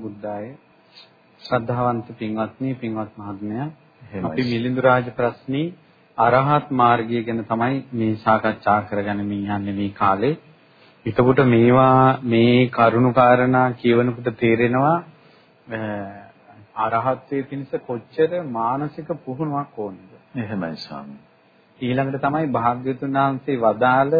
නමෝ බුද්දාය ශ්‍රද්ධාවන්ත පින්වත්නි පින්වත් මහත්මයා අපි මිලිඳු රාජ ප්‍රශ්නී අරහත් මාර්ගය ගැන තමයි මේ සාකච්ඡා කරගනිමින් යන්නේ මේ කාලේ. එතකොට මේවා මේ කරුණු කාරණා කියවනකොට තේරෙනවා අරහත්ත්වයේ පිණිස කොච්චර මානසික පුහුණුවක් ඕනද? එහෙමයි ස්වාමී. ඊළඟට තමයි භාග්‍යතුන් වහන්සේ වදාළ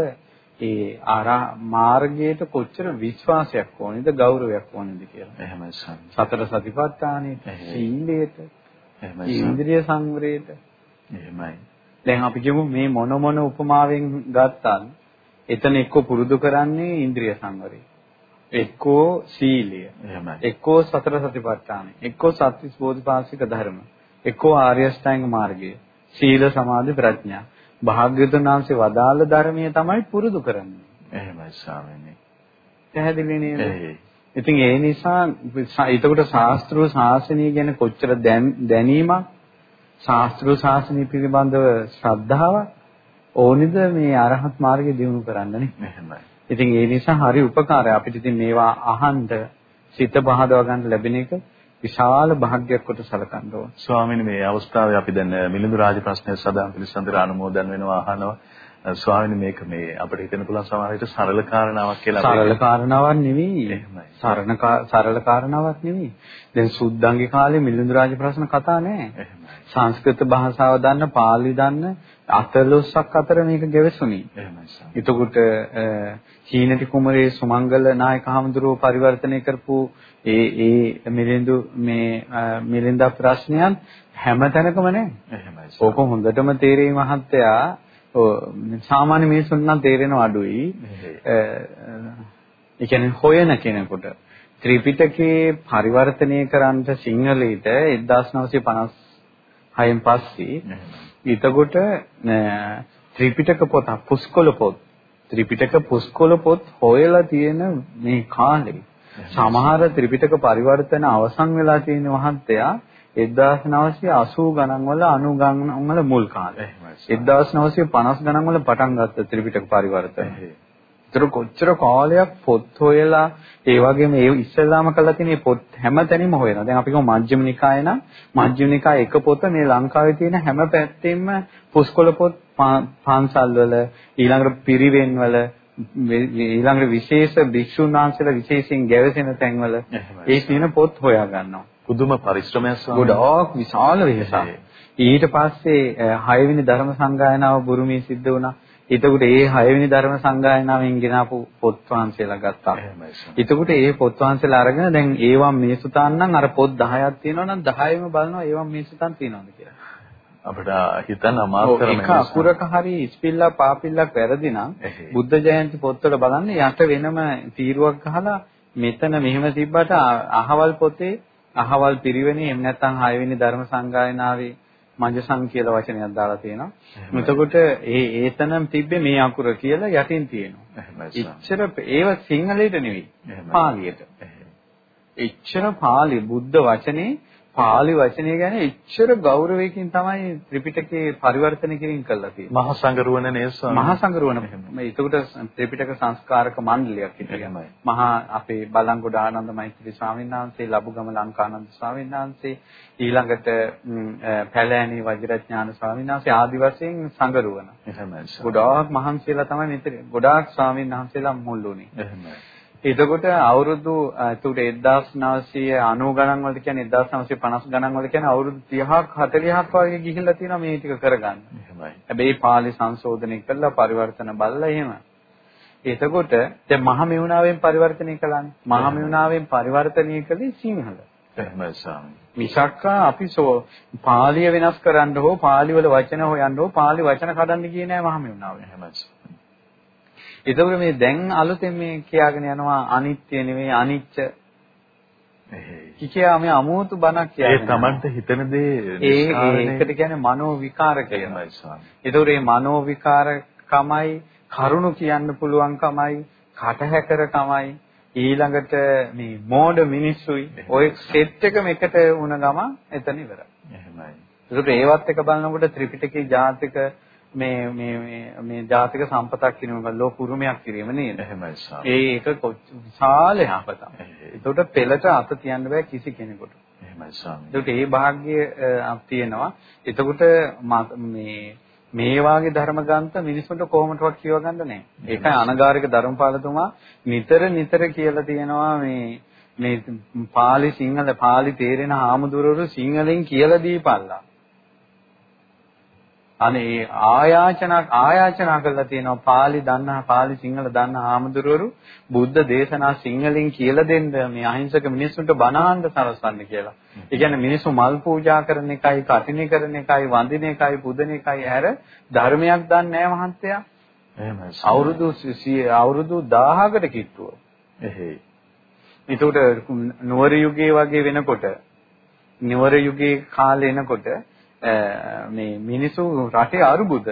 ඒ ආරා මාර්ගයට කොච්චර විශ්වාසයක් ඕනේද ගෞරවයක් ඕනේද කියලා. එහෙමයි සම්. සතර සතිපට්ඨානෙට, සීලයට, එහෙමයි ඉන්ද්‍රිය සංවරයට. එහෙමයි. දැන් අපි කියමු මේ මොන මොන උපමාවෙන් ගත්තත් එතන එක්ක පුරුදු කරන්නේ ඉන්ද්‍රිය සංවරය. එක්කෝ සීලය. එහෙමයි. එක්කෝ සතර සතිපට්ඨානෙ. එක්කෝ සත්‍විස් බෝධිපාශික ධර්ම. එක්කෝ ආර්ය අෂ්ටාංග මාර්ගය. සීල සමාධි ප්‍රඥා. භාග්‍යවතුන් වහන්සේ වදාළ ධර්මයේ තමයි පුරුදු කරන්නේ. එහෙමයි ස්වාමීනි. පැහැදිලි නේද? ඉතින් ඒ නිසා එතකොට ශාස්ත්‍රීය ශාසනය ගැන කොච්චර දැනීමක් ශාස්ත්‍රීය ශාසනය පිළිබඳව ශ්‍රද්ධාවක් ඕනිද මේ අරහත් මාර්ගය දියුණු කරන්න නේ? එහෙමයි. ඉතින් ඒ නිසා හරි උපකාරයි අපිට ඉතින් මේවා අහන්න සිත පහදව ගන්න ලැබෙන එක විශාල භාග්යක් කොට සලකන්න ඕන. ස්වාමීනි මේ අවස්ථාවේ අපි දැන් මිලිඳු රාජ ප්‍රශ්නය සදාම් පිළිසඳර අනුමෝදන් වෙනවා අහනවා. ස්වාමීනි මේක මේ අපිට හිතෙන්න පුළුවන් සමහර විට සරල කාරණාවක් කියලා සරල කාරණාවක් නෙවෙයි. එහෙමයි. සරණ සරල කාරණාවක් නෙවෙයි. දැන් සුද්ධංගේ කාලේ මිලිඳු රාජ ප්‍රශ්න කතා නැහැ. සංස්කෘත භාෂාව දන්න, පාලි දන්න අතලොස්සක් අතර මේක ගැවසුණි. එහෙමයි. එතකොට චීනටි කුමරේ සුමංගල නායක හමුදුරුව පරිවර්තනය කරපු ඒ ඒ මිලිඳු මේ මිලින්දා ප්‍රශ්නයන් හැමතැනකම නැහැ. එහෙමයි. ඕක හොඳටම තේරෙයි මහත්තයා. සාමාන්‍ය මිනිසුන් නම් තේරෙනව අඩුයි. ඒ කියන්නේ හොයන කෙනෙකුට ත්‍රිපිටකේ පරිවර්තනය කරන්න සිංහලයට 1956න් පස්සේ ඊටකොට ත්‍රිපිටක පොත පුස්කොළ පොත්. ත්‍රිපිටක පුස්කොළ පොත් හොයලා තියෙන මේ කාලේ. සමහර ත්‍රිපිටක පරිවර්තන අවසන් වෙලා තියෙන මහත්තයා 1980 ගණන් වල 90 ගණන් වල මුල් කාලේ. 1950 ගණන් වල පටන් ගත්ත ත්‍රිපිටක පරිවර්තන. ඒතර කොච්චර කාලයක් පොත් හොයලා ඒ වගේම ඒ ඉස්සෙල්ලාම කළා තියෙන පොත් හැමතැනම හොයනවා. දැන් අපි කියමු මජ්ක්‍ධිම නිකාය නම් මජ්ක්‍ධිම නිකාය එක පොත මේ ලංකාවේ තියෙන හැම පැත්තෙම පුස්කොළ පොත් පාන්සල් වල ඊළඟට පිරිවෙන් වල ඊළඟට විශේෂ භික්ෂුන් වහන්සේලා විශේෂයෙන් ගැවසෙන තැන්වල ඒ තියෙන පොත් හොයා ගන්නවා. පුදුම පරිශ්‍රමයක් ස්වාමී. ගොඩාක් විශාල වෙහසක්. ඊට පස්සේ හයවෙනි ධර්ම සංගායනාව බුරුමේ සිද්ධ වුණා. එතකොට ඒ හයවෙනි ධර්ම සංගායනාවෙන් ගෙනාපු පොත් වහන්සේලා ගත්තා. එතකොට ඒ පොත් වහන්සේලා අරගෙන දැන් ඒවා මේසුතාන් නම් අර පොත් 10ක් තියෙනවා නම් 10ෙම බලනවා ඒවා මේසුතාන් තියෙනවද කියලා. අපිට හිතන්න අමාරු කරන එක අකුරක හරි ඉස්පිල්ලා පාපිල්ලක් වැරදි නම් බුද්ධ ජයන්ති පොත්වල බලන්න යට වෙනම තීරුවක් ගහලා මෙතන මෙහෙම තිබ්බට අහවල් පොතේ අහවල් පිරිවෙනේ එහෙම නැත්නම් හයවෙනි ධර්ම සංගායනාවේ මජසං කියලා වචනයක් දාලා තියෙනවා. එතකොට ඒ ඒතනම් තිබ්බේ මේ අකුර කියලා යටින් තියෙනවා. එච්චර ඒව සිංහලයට නෙවෙයි. පාලියට. එච්චර පාලි බුද්ධ වචනේ පාලි වචනය ගැන එච්චර ගෞරවයකින් තමයි ත්‍රිපිටකේ පරිවර්තන කිරීම කළා තියෙන්නේ. මහා සංගරුවන නේද මහා සංගරුවන. ඒකට ත්‍රිපිටක සංස්කාරක මණ්ඩලයක් හිටියමයි. මහා අපේ බලංගොඩ ආනන්ද මෛත්‍රී ස්වාමීන් වහන්සේ, ලබුගම ලංකානන්ද ස්වාමීන් වහන්සේ, ඊළඟට පැලෑණි වජිරඥාන ස්වාමීන් වහන්සේ ආදි වශයෙන් සංගරුවන. එහෙමයි. ගොඩාක් මහන්සියලා තමයි මෙතන. ගොඩාක් ස්වාමීන් වහන්සේලා මුල් වුණේ. එහෙමයි. එතකොට අවුරුදු එතකොට 1990 ගණන් වලට කියන්නේ 1950 ගණන් වලට කියන්නේ අවුරුදු 30ක් 40ක් වගේ ගිහිල්ලා තියෙනවා මේ ටික කරගන්න. එහෙමයි. හැබැයි පාලි සංශෝධනය කළා පරිවර්තන බලලා එහෙම. එතකොට දැන් මහා මෙවුනාවෙන් පරිවර්තනය කළානේ. මහා මෙවුනාවෙන් පරිවර්තනය කළේ සිංහල. එහෙමයි ස්වාමී. මිසක් අපි සෝ පාලිය වෙනස් කරන්න හෝ පාලි වල වචන හොයන්න හෝ පාලි වචන කඩන්න ගියේ නෑ මහා මෙවුනාවෙන්. එහෙමයි. ඒතකොට මේ දැන් අලුතෙන් මේ කියාගෙන යනවා අනිත්‍ය නෙමෙයි අනිච්ච. කිකියා මේ අමෝතු බණක් කියන්නේ. ඒ Tamanට හිතන දේ ඒ ඒකට කියන්නේ මනෝ විකාර කියනවා. ඒතකොට මේ මනෝ විකාරකමයි කරුණු කියන්න පුළුවන්කමයි කටහැකරකමයි ඊළඟට මේ මෝඩ මිනිස්සුයි ඔය සෙට් එකම එකට වුණ ගම එතන ඉවරයි. එහෙමයි. ඒකට ඒවත් එක බලනකොට ත්‍රිපිටකේ ජාතික මේ මේ මේ මේ ජාතික සම්පතක් කියනම ලෝක උරුමයක් කිරීම නේද? එහෙමයි සාම. ඒක විශාල යහපතක්. ඒකට පෙළට අත තියන්න බෑ කිසි කෙනෙකුට. එහෙමයි සාම. ඒකට ඒ භාග්‍ය තියෙනවා. එතකොට මේ මේ වාගේ ධර්ම ග්‍රන්ථ මිනිස්සුන්ට කොහොමදවත් කියව ගන්න නැහැ. ඒකයි අනගාരിക ධර්මපාලතුමා නිතර නිතර කියලා තියෙනවා මේ මේ පාලි සිංහල පාලි තේරෙන හාමුදුරුවෝ සිංහලෙන් කියලා දීපල්ලා. අනේ ආයාචනා ආයාචනා කරලා තියෙනවා පාලි දන්නා පාලි සිංහල දන්නා ආමඳුරවරු බුද්ධ දේශනා සිංහලෙන් කියලා දෙන්න මේ අහිංසක මිනිස්සුන්ට බණහන්න සලස්වන්න කියලා. ඒ කියන්නේ මිනිස්සු මල් පූජා කරන එකයි, කටිනේ කරන එකයි, වඳින එකයි, පුදන එකයි හැර ධර්මයක් දන්නේ නැහැ මහත්තයා. එහෙමයි. අවුරුදු අවුරුදු 1000කට කිට්ටුව. එහෙයි. ඒකට නුවර යුගයේ වගේ වෙනකොට නුවර යුගයේ කාලේ එනකොට මේ මිනිසු රටේ අරුබුද?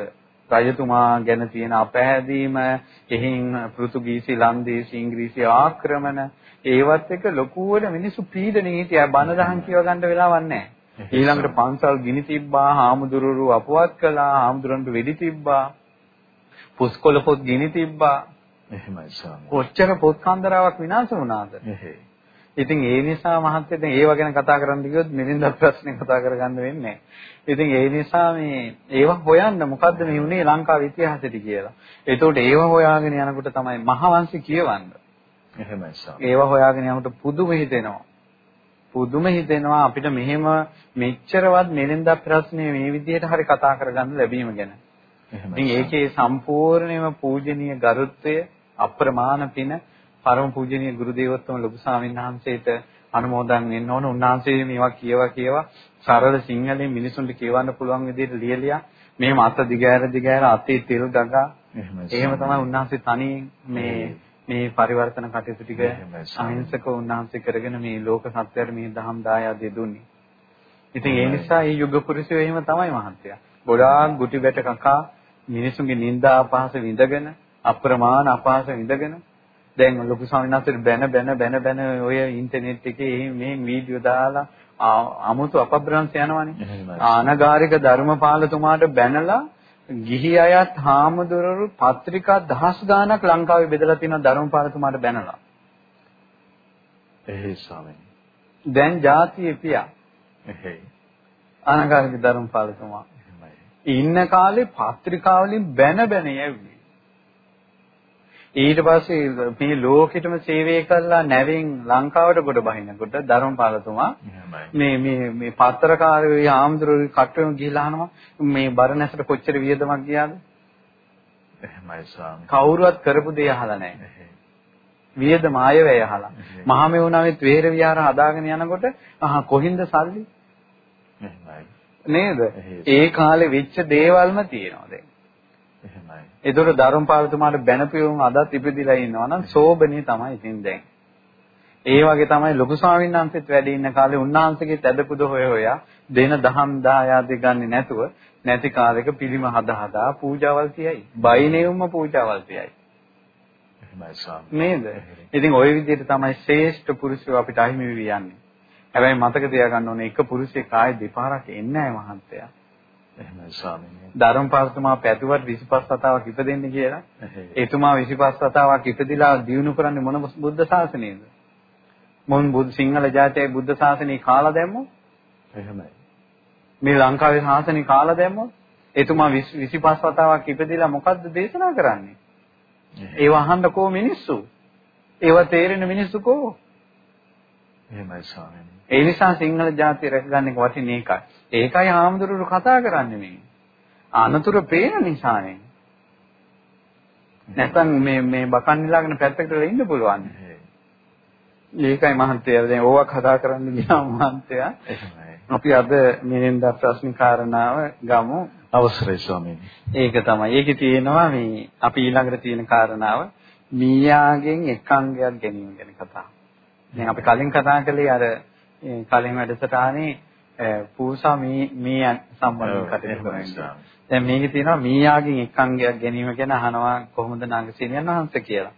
රජතුමා ගැන තියෙන අපහැදීම එහින් පෘතුගීසි ලන්දේසි ඉංග්‍රීසි ආක්‍රමණ ඒවත් එක ලොකුවට මිනිසු පීඩණය හිටියා. බන දහම් කියව ගන්න වෙලාවක් නැහැ. ඊළඟට පන්සල් ගිනි තිබ්බා හාමුදුරුවෝ අපවත් කළා හාමුදුරන්ට වෙඩි තිබ්බා පුස්කොළ පොත් ගිනි තිබ්බා. එහෙමයි ස්වාමී. කොච්චර පොත් කන්දරාවක් විනාශ වුණාද? එහෙයි ඉතින් ඒ නිසා මහත්තයා දැන් ඒව ගැන කතා කරන්න ගියොත් මිලින්ද ප්‍රශ්නේ කතා කරගන්න වෙන්නේ ඉතින් ඒ නිසා මේ ඒව හොයන්න මොකද්ද මේ උනේ ලංකාවේ ඉතිහාසෙදි කියලා. ඒතකොට ඒව හොයාගෙන යනකොට තමයි මහවංශي කියවන්න. එහෙමයි සාම. ඒව හොයාගෙන යනකොට පුදුම හිතෙනවා. පුදුම හිතෙනවා අපිට මෙහෙම මෙච්චරවත් මිලින්ද ප්‍රශ්නේ මේ විදිහට හරි කතා කරගන්න ලැබීම ගැන. එහෙමයි. ඉතින් ඒකේ සම්පූර්ණයෙන්ම පූජනීය ගරුත්වය අප්‍රමාණ පින පරම පූජනීය ගුරු දේවෝත්තම ලොකු ස්වාමීන් වහන්සේට අනුමෝදන් වෙන්න ඕන. උන්වහන්සේ මේවා කියවා කියවා සරල සිංහලෙන් මිනිසුන්ට කියවන්න පුළුවන් විදිහට ලියලියා මේ මත දිගෑර දිගෑර අතේ තෙල් ගගා එහෙම තමයි උන්වහන්සේ තනියෙන් මේ මේ පරිවර්තන කටයුතු ටික අහිංසක උන්වහන්සේ කරගෙන මේ ලෝක සත්‍යයට මේ දහම් දායාදේ දුන්නේ. ඉතින් ඒ නිසා මේ යුග පුරුෂයෝ එහෙම තමයි මහත්තයා. ගොඩාක් ගුටි බැට කකා මිනිසුන්ගේ නිന്ദා අපහාස විඳගෙන අප්‍රමාණ අපහාස විඳගෙන දැන් ලොකු ස්වාමීන් වහන්සේට බැන බැන බැන බැන ඔය ඉන්ටර්නෙට් එකේ මේ වීඩියෝ දාලා අමුතු අපබ්‍රංශ යනවනේ. ආනගාരിക ධර්මපාලතුමාට බැනලා ගිහි අයත් හාමුදුරුවෝ පත්‍රිකා දහස් ගාණක් ලංකාවේ බෙදලා තියෙනවා ධර්මපාලතුමාට බැනලා. එහේ ස්වාමීන්. දැන් ಜಾතියේ පියා. එහේ. ආනගාരിക ධර්මපාලතුමා. ඉන්න කාලේ පත්‍රිකාවලින් බැන බැන යැව්වේ. ඊට පස්සේ මේ ලෝකෙටම සේවය කළා නැවෙන් ලංකාවට ගොඩ බහිනකොට ධර්මපාලතුමා මේ මේ මේ පත්‍රකාරයෝ ආම්ද්‍රෝ කට්ටුවෙම ගිහිලා අහනවා මේ බරණැසට කොච්චර වියදමක් ගියාද? එහෙමයි ස්වාමී. කවුරුවත් කරපු දේ අහලා නැහැ. වියදම ආයවැය අහලා. මහමෙවුනාවෙත් වේර විහාර හදාගෙන යනකොට අහ කොහින්ද සල්ලි? නේද? ඒ කාලේ වෙච්ච දේවල්ම තියෙනවා දැන් එහෙමයි. ඒතකොට ධර්මපාලතුමාට බැනපියුම් අදත් ඉපදිලා ඉන්නවා නම් සෝබනේ තමයි ඉතින් දැන්. ඒ වගේ තමයි ලොකු ස්වාමීන් වහන්සේත් වැඩ ඉන්න කාලේ උන්වහන්සේගේ තැදපුද හොය හොයා දෙන දහම් දායාදේ ගන්නේ නැතුව නැති කාලෙක පිළිම හදා හදා පූජාවල් තියයි. බයිනෙවුම පූජාවල් තියයි. නේද? ඉතින් ওই විදිහට තමයි ශ්‍රේෂ්ඨ පුරුෂයෝ අපිට අහිමි වෙවි යන්නේ. හැබැයි මතක තියාගන්න ඕනේ එක පුරුෂයෙක් ආයේ දෙපාරක් එන්නේ නැහැ මහත්තයා. එහෙමයි ස්වාමීනි. ධර්මපාලතුමා පැතුවත් 25 වතාවක් ඉපදෙන්නේ කියලා. එතුමා 25 වතාවක් ඉපදිලා දිනු කරන්නේ මොන බුද්ධ ශාසනයද? මොන් බුදු සිංහල ජාතියේ බුද්ධ ශාසනය කාලා දැම්මෝ? එහෙමයි. මේ ලංකාවේ ශාසනය කාලා දැම්මෝ? එතුමා 25 වතාවක් ඉපදිලා මොකද්ද දේශනා කරන්නේ? ඒව අහන්න කෝ මිනිස්සු? ඒව තේරෙන මිනිස්සු කෝ? එහෙමයි ස්වාමීනි. ඒ නිසා සිංහල ජාතිය රැකගන්න එක වටින එකයි. ඒකයි හාමුදුරුවෝ කතා කරන්නේ මේ. අනතුරු පේන නිසානේ. නැත්නම් මේ මේ බකන් නිලාගෙන පැත්තකට ඉන්න පුළුවන්. ඒකයි මහන්තයා දැන් ඕවා කතා කරන්න ගියාම මහන්තයා අපි අද මෙනෙන්ද ප්‍රශ්න කාරණාව ගමු අවසරයි ස්වාමීනි. ඒක තමයි. ඒකේ තියෙනවා මේ අපි ඊළඟට තියෙන කාරණාව මීයාගෙන් එක් අංගයක් ගැනීම ගැන කතා. දැන් අපි කලින් කතා කළේ අර කලින් වැඩසටහනේ පූසා මේ මේ සම්බන්ධව කටයුතු කරනවා. දැන් මේකේ තියෙනවා මීයාගෙන් එක් අංගයක් ගැනීම ගැන අහනවා කොහොමද නාගසේනියන් වහන්සේ කියලා.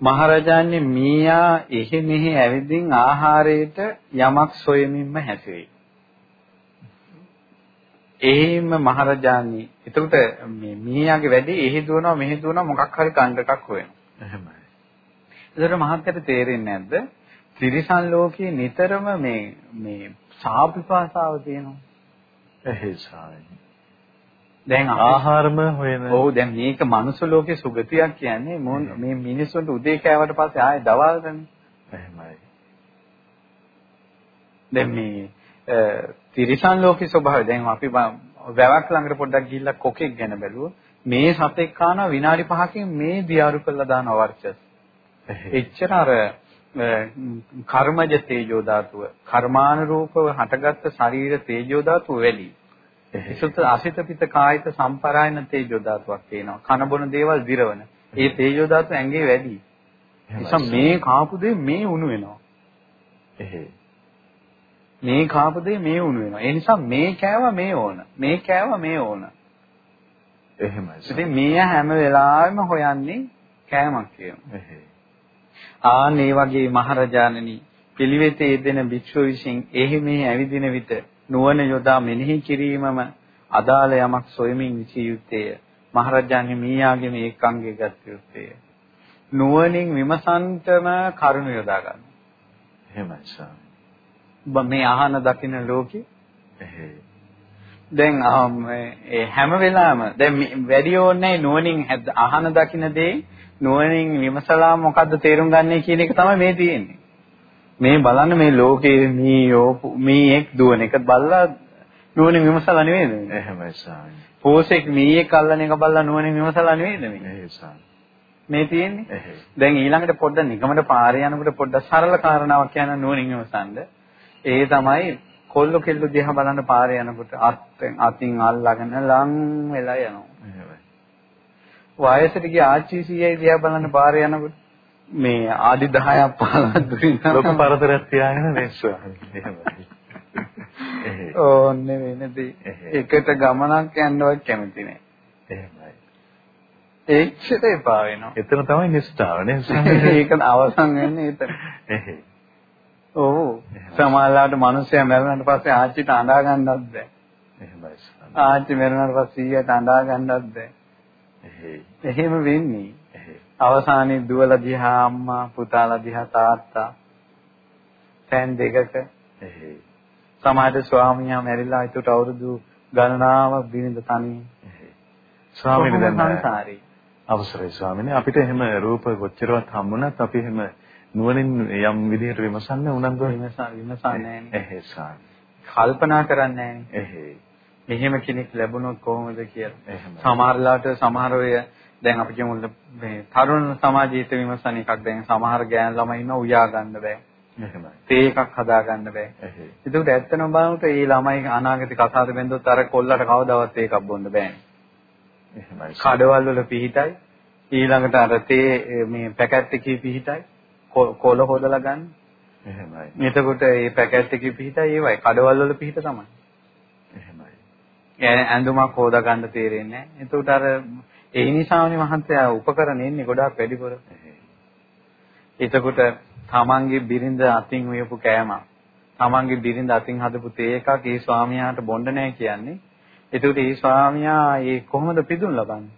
මහරජාණන් මීයා එහෙ මෙහෙ ඇවිදින් ආහාරයට යමක් සොයමින්ම හැසිරේ. එහෙම මහරජාණන් එතකොට මේ මීයාගේ වැඩේ එහෙ දුවනවා මෙහෙ දුවනවා මොකක් හරි කණ්ඩකක් හොයනවා. එහෙමයි. ඒතර මහත්තයට තේරෙන්නේ නැද්ද? ත්‍රිසන් ලෝකයේ නිතරම මේ මේ සාපිපාසාව තියෙනවා. එහෙයි ස්වාමීනි. දැන් ආහාරම හොයන ඔව් දැන් මේක මනුස්ස ලෝකේ සුගතියක් කියන්නේ මේ මිනිස්සුන්ට උදේ කෑවට පස්සේ ආයෙ දවල්ටනේ. එහෙමයි. දැන් මේ තිරිසන් ලෝකේ ස්වභාවය දැන් අපි වැවක් ළඟට පොඩ්ඩක් ගිහිල්ලා කොකෙක් ගැන බැලුවොත් මේ සතෙක් කානවා විනාඩි 5කින් මේ දියාරු කරලා දාන වර්චස්. එච්චර අර කර්මජ තේජෝ ධාතුව කර්මානුරූපව හටගත්ත ශරීර තේජෝ ධාතුව වැඩි. ඒසුත් අසිත පිට කායිත සම්පරායන තේජෝ ධාතුවක් තියෙනවා. කන බොන දේවල් දිරවන. ඒ තේජෝ ධාතුව ඇඟේ වැඩි. නිසා මේ කාපු දේ මේ උණු වෙනවා. එහෙයි. මේ කාපු දේ මේ උණු වෙනවා. ඒ නිසා මේ කෑව මේ ඕන. මේ කෑව මේ ඕන. එහෙමයි. ඉතින් මේ හැම වෙලාවෙම හොයන්නේ කෑමක් කියනවා. එහෙයි. ආන් ඒ වගේ මහරජාණනි පිළිවෙතේ යෙදෙන භික්ෂුව විසින් එහි මෙහි ඇවිදින විට නුවණ යොදා මෙනෙහි කිරීමම අදාළ යමක් සොයමින් විසිය යුත්තේය. මහරජාණන් මීයාගේ මේ එක්ංගේ ගත යුත්තේය. නුවණින් විමසන්තම කරුණ යොදා ගන්න. එහෙමයි සාමි. මේ අහන දකින්න ලෝකේ. දැන් හැම වෙලාවෙම දැන් වැඩි ඕනේ නුවණින් අහන දකින්න දේ නුවණින් විමසලා මොකද්ද තේරුම් ගන්නයි කියන එක තමයි මේ තියෙන්නේ. මේ බලන්න මේ ලෝකේ මීයෝ මීෙක් දුවන එක බලලා නුවණින් විමසලා නෙවෙයිද මේ? එහෙමයි සාමි. පෝසෙක් මීයක් අල්ලන එක බලලා නුවණින් විමසලා නෙවෙයිද මේ? එහෙයි සාමි. මේ තියෙන්නේ. දැන් ඊළඟට පොඩ්ඩක් නිකමට පාරේ යනකොට පොඩ්ඩක් සරල කාරණාවක් කියන නුවණින් විමසන්න. ඒ තමයි කොල්ල කෙල්ල දිහා බලන්න පාරේ යනකොට අත්ෙන් අතින් අල්ලගෙන ලං වෙලා යනවා. වයසට ගිය ආච්චි සීයයි දිහා බලන්න පාරේ යනකොට මේ ආදි 10ක් 15ක් දුරින් ලොකු පරතරයක් තියාගෙන. එහෙමයි. ඕන්නේ වෙනදී එකට ගමනක් යන්නවත් කැමති නෑ. එහෙමයි. ඒක්ෂට එපා වෙනවා. එතන තමයි නිස්සාව නේ. ඒක අවසන් වෙන්නේ එතන. එහෙයි. ඔව්. සමහරවිට මිනිස්සයා මැරුණාට පස්සේ ආච්චිට අඬා ගන්නවත් බෑ. එහෙමයි. ආච්චි මැරුණාට පස්සේ ඊයට අඬා ගන්නවත් බෑ. එහෙම වෙන්නේ. අවසානයේ දුවලා දිහා අම්මා පුතාලා දිහා තාත්තා තැන් දෙකක. සමහර ස්වාමියා මැරිලා ඒකට අවුරුදු ගණනාවක් බිනිඳ තනියි. ස්වාමීන් දැන් සංසාරේ. අවසරයි ස්වාමීනි අපිට එහෙම රූප කොච්චරවත් හම්බුණත් අපි එහෙම නුවණින් යම් විදිහට විමසන්න උනන්දු විමසන්නේ නැහැ ස්වාමී. කල්පනා කරන්නේ නැහැ. මෙහෙම කෙනෙක් ලැබුණොත් කොහොමද කියලා. සමහරලාට සමහර අය දැන් අපි කියමු මේ තරුණ සමාජීත විමසන එකක් දැන් සමහර ගෑන් ළමයි ඉන්න උයා ගන්න බෑ. එහෙමයි. තේ එකක් හදා ගන්න බෑ. ඒකට ඇත්තම බලනකොට ඒ ළමයි අනාගතේ කසාද බැන්දොත් අර කොල්ලට කවදාවත් ඒකක් බොන්න බෑනේ. එහෙමයි. කඩවල් වල පිහිටයි ඊළඟට අර තේ මේ පැකට් එකේ පිහිටයි කොල හොදලා ගන්න. එහෙමයි. එතකොට මේ පැකට් එකේ පිහිටයි ඒවයි කඩවල් වල පිහිට තමයි. ඇඳුමක් හොදා ගන්න තේරෙන්නේ නැහැ. එතකොට අර ඒ නිසානේ මහන්තයා උපකරණ එන්නේ ගොඩාක් වැඩි කර. එතකොට තමන්ගේ බිරිඳ අතින් උයපු කෑම තමන්ගේ බිරිඳ අතින් හදපු තේ එකක් ඒ ස්වාමියාට බොන්න නැහැ කියන්නේ. එතකොට ඒ ස්වාමියා ඒ කොහොමද පිදුම් ලබන්නේ?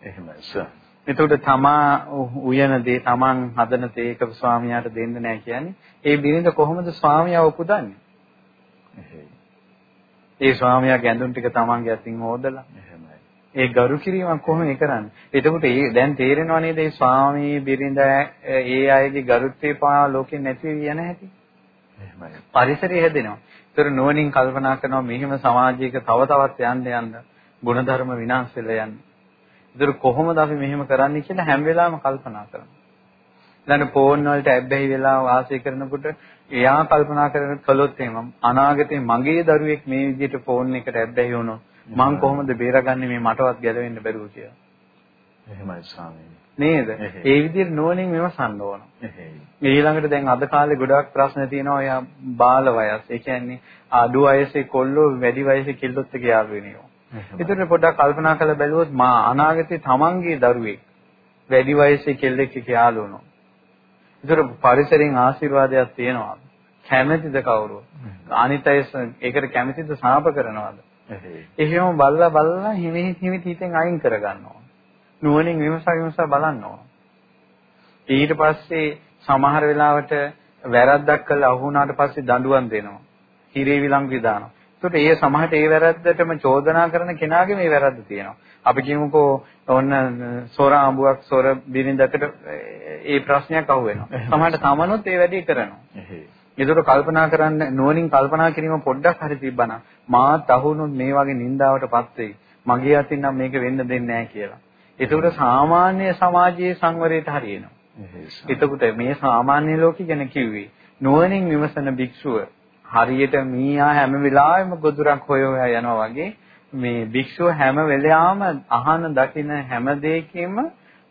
එහෙමයි සර්. එතකොට තමා උයන දේ තමන් හදන තේ එක ස්වාමියාට දෙන්න නැහැ කියන්නේ. ඒ බිරිඳ කොහොමද ස්වාමියාව පුදන්නේ? එහෙමයි. ඒ ස්වාමියා ගැඳුම් ටික තමන්ගේ අතින් හොදලා ඒ ගරු කිරීමක් කොහොමද කරන්නේ? එතකොට ඒ දැන් තේරෙනව නේද මේ ස්වාමී බිරිඳ ඒ අයගේ ගරුත්වය පා ලෝකෙ නැති යන හැටි? එහෙමයි. පරිසරය හැදෙනවා. ඒතර නුවණින් කල්පනා කරනවා මෙහිම සමාජයක තව තවත් යන්න යන්න ಗುಣධර්ම විනාශ වෙලා යන්නේ. ඒතර කොහොමද අපි මෙහෙම කරන්නේ කියලා හැම වෙලාවෙම කල්පනා කරනවා. දැන් ෆෝන් වලට ඇබ්බැහි වෙලා වාසය කරනකොට එයා කල්පනා කරන කළොත් එහෙම අනාගතේ මගේ දරුවෙක් මේ විදිහට ෆෝන් එකට ඇබ්බැහි වුණොත් මං කොහොමද බේරගන්නේ මේ මටවත් ගැලවෙන්න බැරුව කියලා. එහෙමයි ස්වාමීනි. නේද? ඒ විදිහට නෝනින් විමසන්න ඕන. ඊළඟට දැන් අද කාලේ ගොඩාක් ප්‍රශ්න තියෙනවා ඔය බාල වයස්. ඒ කියන්නේ අඩු වයසේ කොල්ලෝ වැඩි වයසේ කෙල්ලොත් එක්ක යාළු වෙනවා. ඒතර පොඩ්ඩක් කල්පනා කරලා බැලුවොත් මා අනාගතේ තමන්ගේ දරුවෙක් වැඩි වයසේ කෙල්ලෙක් එක්ක යාළු වෙනවා. ඒතර පරිසරයෙන් ආශිර්වාදයක් තියෙනවා. කැමැතිද කවුරු? අනිත් අය ඒකට කැමැතිද සාප කරනවද? එහෙම බලලා බලලා හිමි හිමි හිතෙන් අයින් කරගන්නවා. නුවණින් විමසා විමසා බලන්න ඕන. ඊට පස්සේ සමහර වෙලාවට වැරද්දක් කළා අහු වුණාට පස්සේ දඬුවම් දෙනවා. හිරේ විලංගු දානවා. ඒකට ඒ සමහරට ඒ වැරද්දටම චෝදනා කරන කෙනාගේ මේ වැරද්ද තියෙනවා. අපි කියමුකෝ ඔන්න සොර ආඹුවක් සොර බිරිඳකට ඒ ප්‍රශ්නයක් අහු වෙනවා. සමහරට තමනුත් ඒ වැඩේ කරනවා. ඒකට කල්පනා කරන්න නුවණින් කල්පනා කිරීම පොඩ්ඩක් හරි තිබ්බනම් මාත් අහුනොත් මේ වගේ නින්දාවටපත් වෙයි. මගේ අතින් නම් මේක වෙන්න දෙන්නේ නැහැ කියලා. ඒකට සාමාන්‍ය සමාජයේ සංවරයට හරියනවා. එතකොට මේ සාමාන්‍ය ලෝකෙ ගැන කිව්වේ නුවණින් විමසන භික්ෂුව හරියට මීයා හැම වෙලාවෙම ගොදුරක් හොය හොයා යනවා වගේ මේ භික්ෂුව හැම වෙලාවම අහන දකින හැම දෙයකින්ම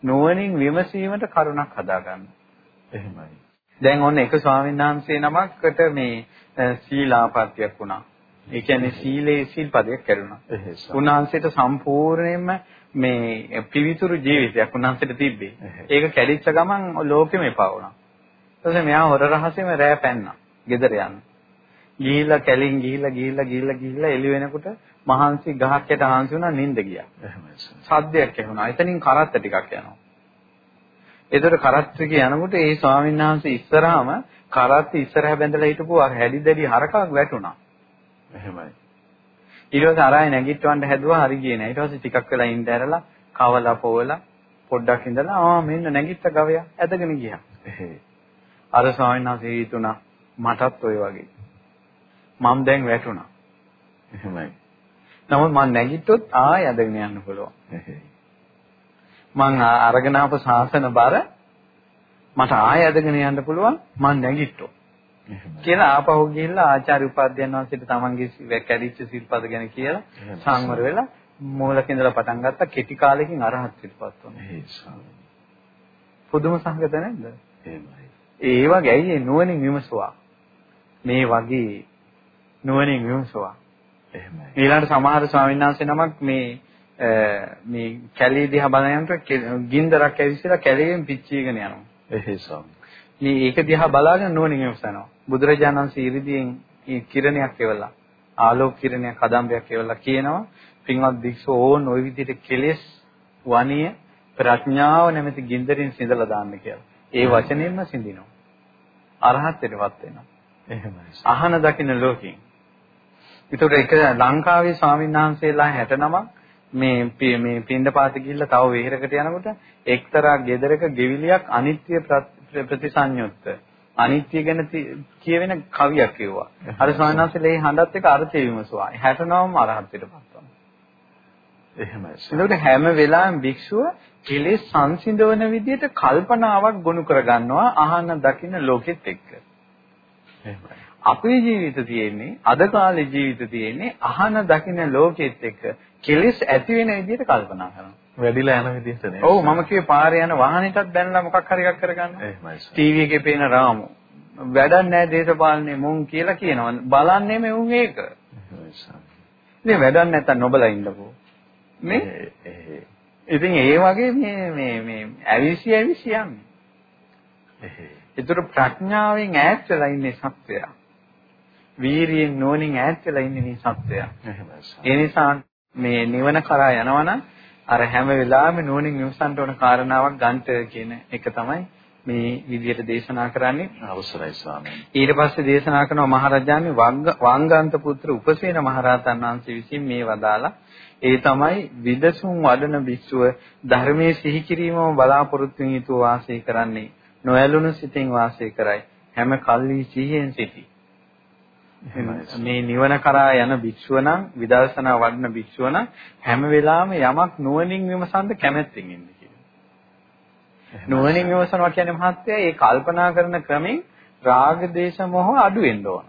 නුවණින් විමසීමට කරුණක් හදා ගන්නවා. එහෙමයි. දැන් ඔන්න එක ස්වාමීන් වහන්සේ නමකට මේ සීලාපත්‍යක් වුණා. ඒ කියන්නේ සීලේ සීල්පදයක් කරුණා. උන්වහන්සේට සම්පූර්ණයෙන්ම මේ පිවිතුරු ජීවිතයක් උන්වහන්සේට තිබ්බේ. ඒක කැඩිච්ච ගමන් ලෝකෙම එපා වුණා. ඊට පස්සේ මෙයා හොර රහසෙම රෑ පැන්නා. ගෙදර යන්න. ගිහිල්ලා කැලින් ගිහිල්ලා ගිහිල්ලා ගිහිල්ලා ගිහිල්ලා එළි වෙනකොට මහන්සි ගහක් යට හාන්සි වුණා නිින්ද ගියා. සද්දයක් ඇහුණා. එතනින් කරත්ත ටිකක් යනවා. ඒතර කරත්තක යනකොට ඒ ස්වාමීන් වහන්සේ ඉස්සරහම කරත්ත ඉස්සරහ බැඳලා හිටපු හැඩි දැඩි හරකක් වැටුණා. එහෙමයි. ඊට පස්සේ අරයි නැගිටවන්න හැදුවා හරි ගියේ නෑ. ඊට පස්සේ ටිකක් වෙලා ඉඳ ඇරලා කවලා පොවලා පොඩ්ඩක් ඉඳලා ආ මෙන්න නැගිට්ට ගවයා ඇදගෙන ගියා. අර ස්වාමීන් වහන්සේ හිතුණා මටත් ඔය වගේ. මම දැන් වැටුණා. එහෙමයි. නමුත් මම නැගිට්ටොත් ආයෙ ඇදගෙන යන්න පුළුවන්. මං අරගෙන ආපු සාසන බර මට ආයෙ ඇදගෙන යන්න පුළුවන් මං නැගිට්ටොත්. කියලා ආපහු ගිහිල්ලා ආචාර්ය උපාධ්‍යයන් වහන්සේට තමන්ගේ කැඩිච්ච සිල්පද ගැන කියලා සංවර වෙලා මූලක ඉඳලා පටන් ගත්තා කෙටි කාලෙකින් අරහත් සිල්පත් වුණා. පුදුම සංගත නැද්ද? එහෙමයි. ඒ වගේ ඇයි නුවණින් විමසුවා. මේ වගේ නුවණින් විමසුවා. එහෙමයි. ඊළඟට සමහර ස්වාමීන් වහන්සේ නමක් මේ මේ කැලේ දිහා බලනකොට ගින්දරක් ඇවිස්සලා කැලේෙන් පිච්චීගෙන යනවා. එහෙයි ස්වාමී. මේ ඒක දිහා බලාගෙන නුවණින් විමසනවා. බුදුරජාණන් මේ කිරණයක් එවලා ආලෝක කිරණයක් කදම්බයක් එවලා කියනවා පින්වත් භික්ෂුව ඕන් ওই විදිහට කෙලෙස් වණිය ප්‍රඥාව නැමැති ගින්දරින් සිඳලා දාන්න කියලා. ඒ වචනයෙන්ම සිඳිනවා. අරහත්ත්වයටපත් වෙනවා. එහෙමයි. අහන දකින්න ලෝකෙන්. ඒතකොට ඒක ලංකාවේ ස්වාමීන් වහන්සේලා 69ක් මේ මේ පින්ඩපාත ගිහිල්ලා තව වෙහෙරකට යනකොට එක්තරා ගෙදරක ගෙවිලියක් අනිත්‍ය ප්‍රතිසංයුක්ත අනිත්‍ය ගැන කියවෙන කවියක් කිව්වා. අර ස්වාමීන් වහන්සේලා මේ හඬත් එක්ක අර්ථය විමසුවා. 69ම අරහත්ත්වයටපත් වුණා. එහෙමයි. එතකොට හැම වෙලාවෙම භික්ෂුව කෙලෙස් සංසිඳවන විදිහට කල්පනාවක් ගොනු කරගන්නවා අහන දකින්න ලෝකෙත් එක්ක. එහෙමයි. අපේ ජීවිත තියෙන්නේ අද කාලේ ජීවිත තියෙන්නේ අහන දකින්න ලෝකෙත් එක්ක කෙලෙස් ඇති වෙන විදිහට කල්පනා කරනවා. වැඩිලා යන විදිහට නේ. ඔව් මම කිව්වේ පාරේ යන වාහනයටත් බැනලා මොකක් හරි එකක් කරගන්න. එහෙමයි. ටීවී එකේ පේන රාමු. වැඩක් නැහැ දේශපාලනේ මුන් කියලා කියනවා. බලන්නේ මේ උන් ඒක. ඉතින් වැඩක් නැත්තම් නොබලා ඉන්නකෝ. මේ ඉතින් ඒ වගේ මේ මේ මේ ඇවිසි ඇවිසි යන්නේ. ඒතර ප්‍රඥාවෙන් ඈත් වෙලා ඉන්නේ සත්‍යය. වීරියෙන් නෝනින් ඈත් වෙලා ඉන්නේ මේ සත්‍යය. ඒ නිසා මේ නිවන කරා යනවනම් අර හැම වෙලාවෙම නෝනින් විමසන්න ඕන කාරණාවක් ගන්නට කියන එක තමයි මේ විදිහට දේශනා කරන්නේ. අවසරයි ස්වාමීනි. ඊට පස්සේ දේශනා කරනවා මහරජාණන් වංගාන්ත පුත්‍ර උපසේන මහරහතන් වහන්සේ විසින් මේ වදාලා ඒ තමයි විදසුන් වඩන භික්ෂුව ධර්මයේ සිහි කිරීමම බලාපොරොත්තු වෙන යුතුව වාසය කරන්නේ. නොඇලුණු සිතෙන් වාසය කරයි. හැම කල්හි සිහියෙන් සිටි මේ නිවන කරා යන භික්ෂුව නම් විදර්ශනා වඩන භික්ෂුව නම් හැම වෙලාවෙම යමක් නුවණින් විමසන්න කැමැත්තෙන් ඉන්නේ කියලා. නුවණින් විමසනවා කියන්නේ මහත්තයා ඒ කල්පනා කරන ක්‍රමෙන් රාග දේශ මොහ අඩු වෙන්න ඕන.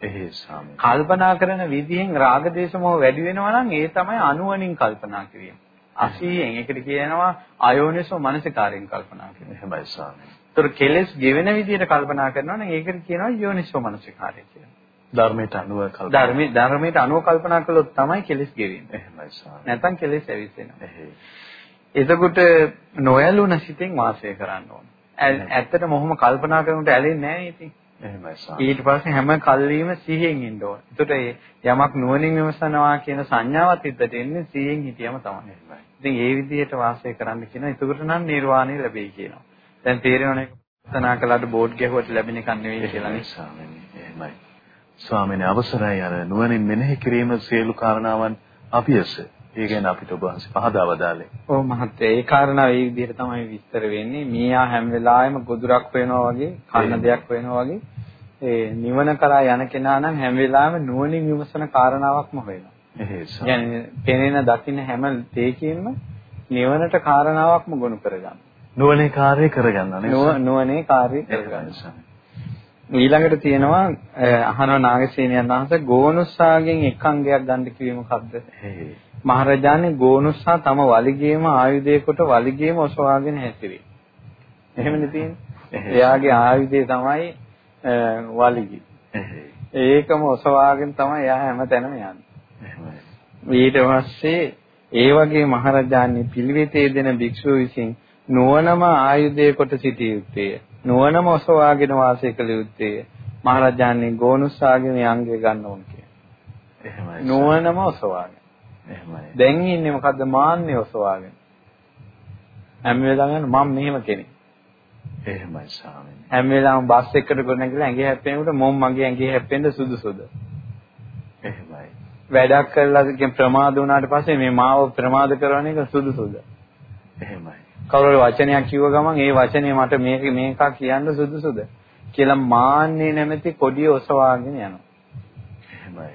එහේ ස්වාමී. කල්පනා කරන විදිහෙන් රාග දේශ මොහ වැඩි වෙනවා නම් ඒ තමයි අනුවණින් කල්පනා කිරීම. අසීයෙන් ඒකට කියනවා අයෝනිසෝ මනසිකාරයෙන් කල්පනා කිරීම. එහෙමයි ස්වාමී. ඒතර කෙලෙස් ගෙවෙන විදිහට කල්පනා කරනවා නම් ඒකට කියනවා යෝනිසෝ මනසිකාරය කියලා. ධර්මයට අනුව කල්පනා ධර්මයේ ධර්මයට අනුව කල්පනා කළොත් තමයි කෙලෙස් ගෙවෙන්නේ. එහෙමයි ස්වාමී. නැත්නම් කෙලෙස් ඇවිස්සෙනවා. එහේ. එතකොට නොයලුන සිතෙන් වාසය කරන්න ඕන. ඇත්තට මොහොම කල්පනා කරනකොට ඇලෙන්නේ නැහැ ඉතින්. එහෙමයි ඊට පස්සේ හැම කල්ලිම සිහියෙන් ඉන්න ඕන. ඒකට යමක් නුවණින් විමසනවා කියන සංඥාවත් හිතට එන්නේ සිහියෙන් හිටියම තමයි. ඉතින් ඒ විදිහට වාසය කරන්න කියන. ඒකට නම් නිර්වාණය ලැබෙයි කියනවා. දැන් තේරෙනවනේ ප්‍රාර්ථනා කළාට බෝඩ් ගැහුවට ලැබෙන එකක් නෙවෙයි කියලා නේ. එහෙමයි. ස්වාමීනි අවසරයි අර නුවණින් මෙනෙහි කිරීම සියලු කාරණාවන් අපියස. ඒ ගැන අපිට ඔබ වහන්සේ පහදා වදාළේ. ඔව් මහත්තයා ඒ කාරණාව ඒ විදිහට තමයි විස්තර වෙන්නේ. මීයා හැම වෙලාවෙම ගොදුරක් වෙනවා වගේ, කන්න දෙයක් වෙනවා වගේ ඒ නිවන කරා යන කෙනා නම් හැම වෙලාවෙම නුවණින් විමසන කාරණාවක්ම හොයනවා. එහෙසම්. يعني පෙනෙන දකින්න හැම දෙයකින්ම නිවනට කාරණාවක්ම ගොනු කරගන්න. නුවණේ කාර්යය කරගන්න නේ. නුවණේ කාර්යය කරගන්න. ඊළඟට තියෙනවා අහනවා නාගසේනියන් වහන්සේ ගෝනුස්සාගෙන් එක් අංගයක් ගන්න කිව්වේ මොකද්ද? මහරජාණන් ගෝනුස්සා තම වලිගයේම ආයුධය කොට වලිගයේම ඔසවාගෙන හැසිරේ. එහෙමනේ තියෙන්නේ. එයාගේ ආයුධය තමයි වලිගය. ඒකම ඔසවාගෙන තමයි එයා හැමතැනම යන්නේ. ඊට පස්සේ ඒ වගේ මහරජාණන් පිළිවෙතේ දෙන භික්ෂුව විසින් නුවණම ආයුධය කොට සිටිය යුත්තේය. නුවණම ඔසවාගෙන වාසය කළ යුත්තේය. මහරජාණන් ගෝනුස්සාගෙන යංගේ ගන්න ඕන කිය. එහෙමයි. නුවණම ඔසවාගෙන. එහෙමයි. දැන් ඉන්නේ මොකද්ද මාන්නේ ඔසවාගෙන. හැම වෙලාවෙම මම මෙහෙම කෙනෙක්. එහෙමයි ස්වාමීනි. හැම වෙලාවෙම බස් එකකට ගොඩ නැගිලා ඇඟේ හැප්පෙනකොට මොම් මගේ ඇඟේ හැප්පෙන්න සුදුසුද? එහෙමයි. වැඩක් කරලා ප්‍රමාද වුණාට පස්සේ මේ මාව ප්‍රමාද කරන එක සුදුසුද? එහෙමයි. කවුරු වචනයක් කිව්ව ගමන් ඒ වචනේ මට මේක මේක කියන්න සුදුසුද කියලා මාන්නේ නැමැති කොඩිය ඔසවාගෙන යනවා. එහෙමයි.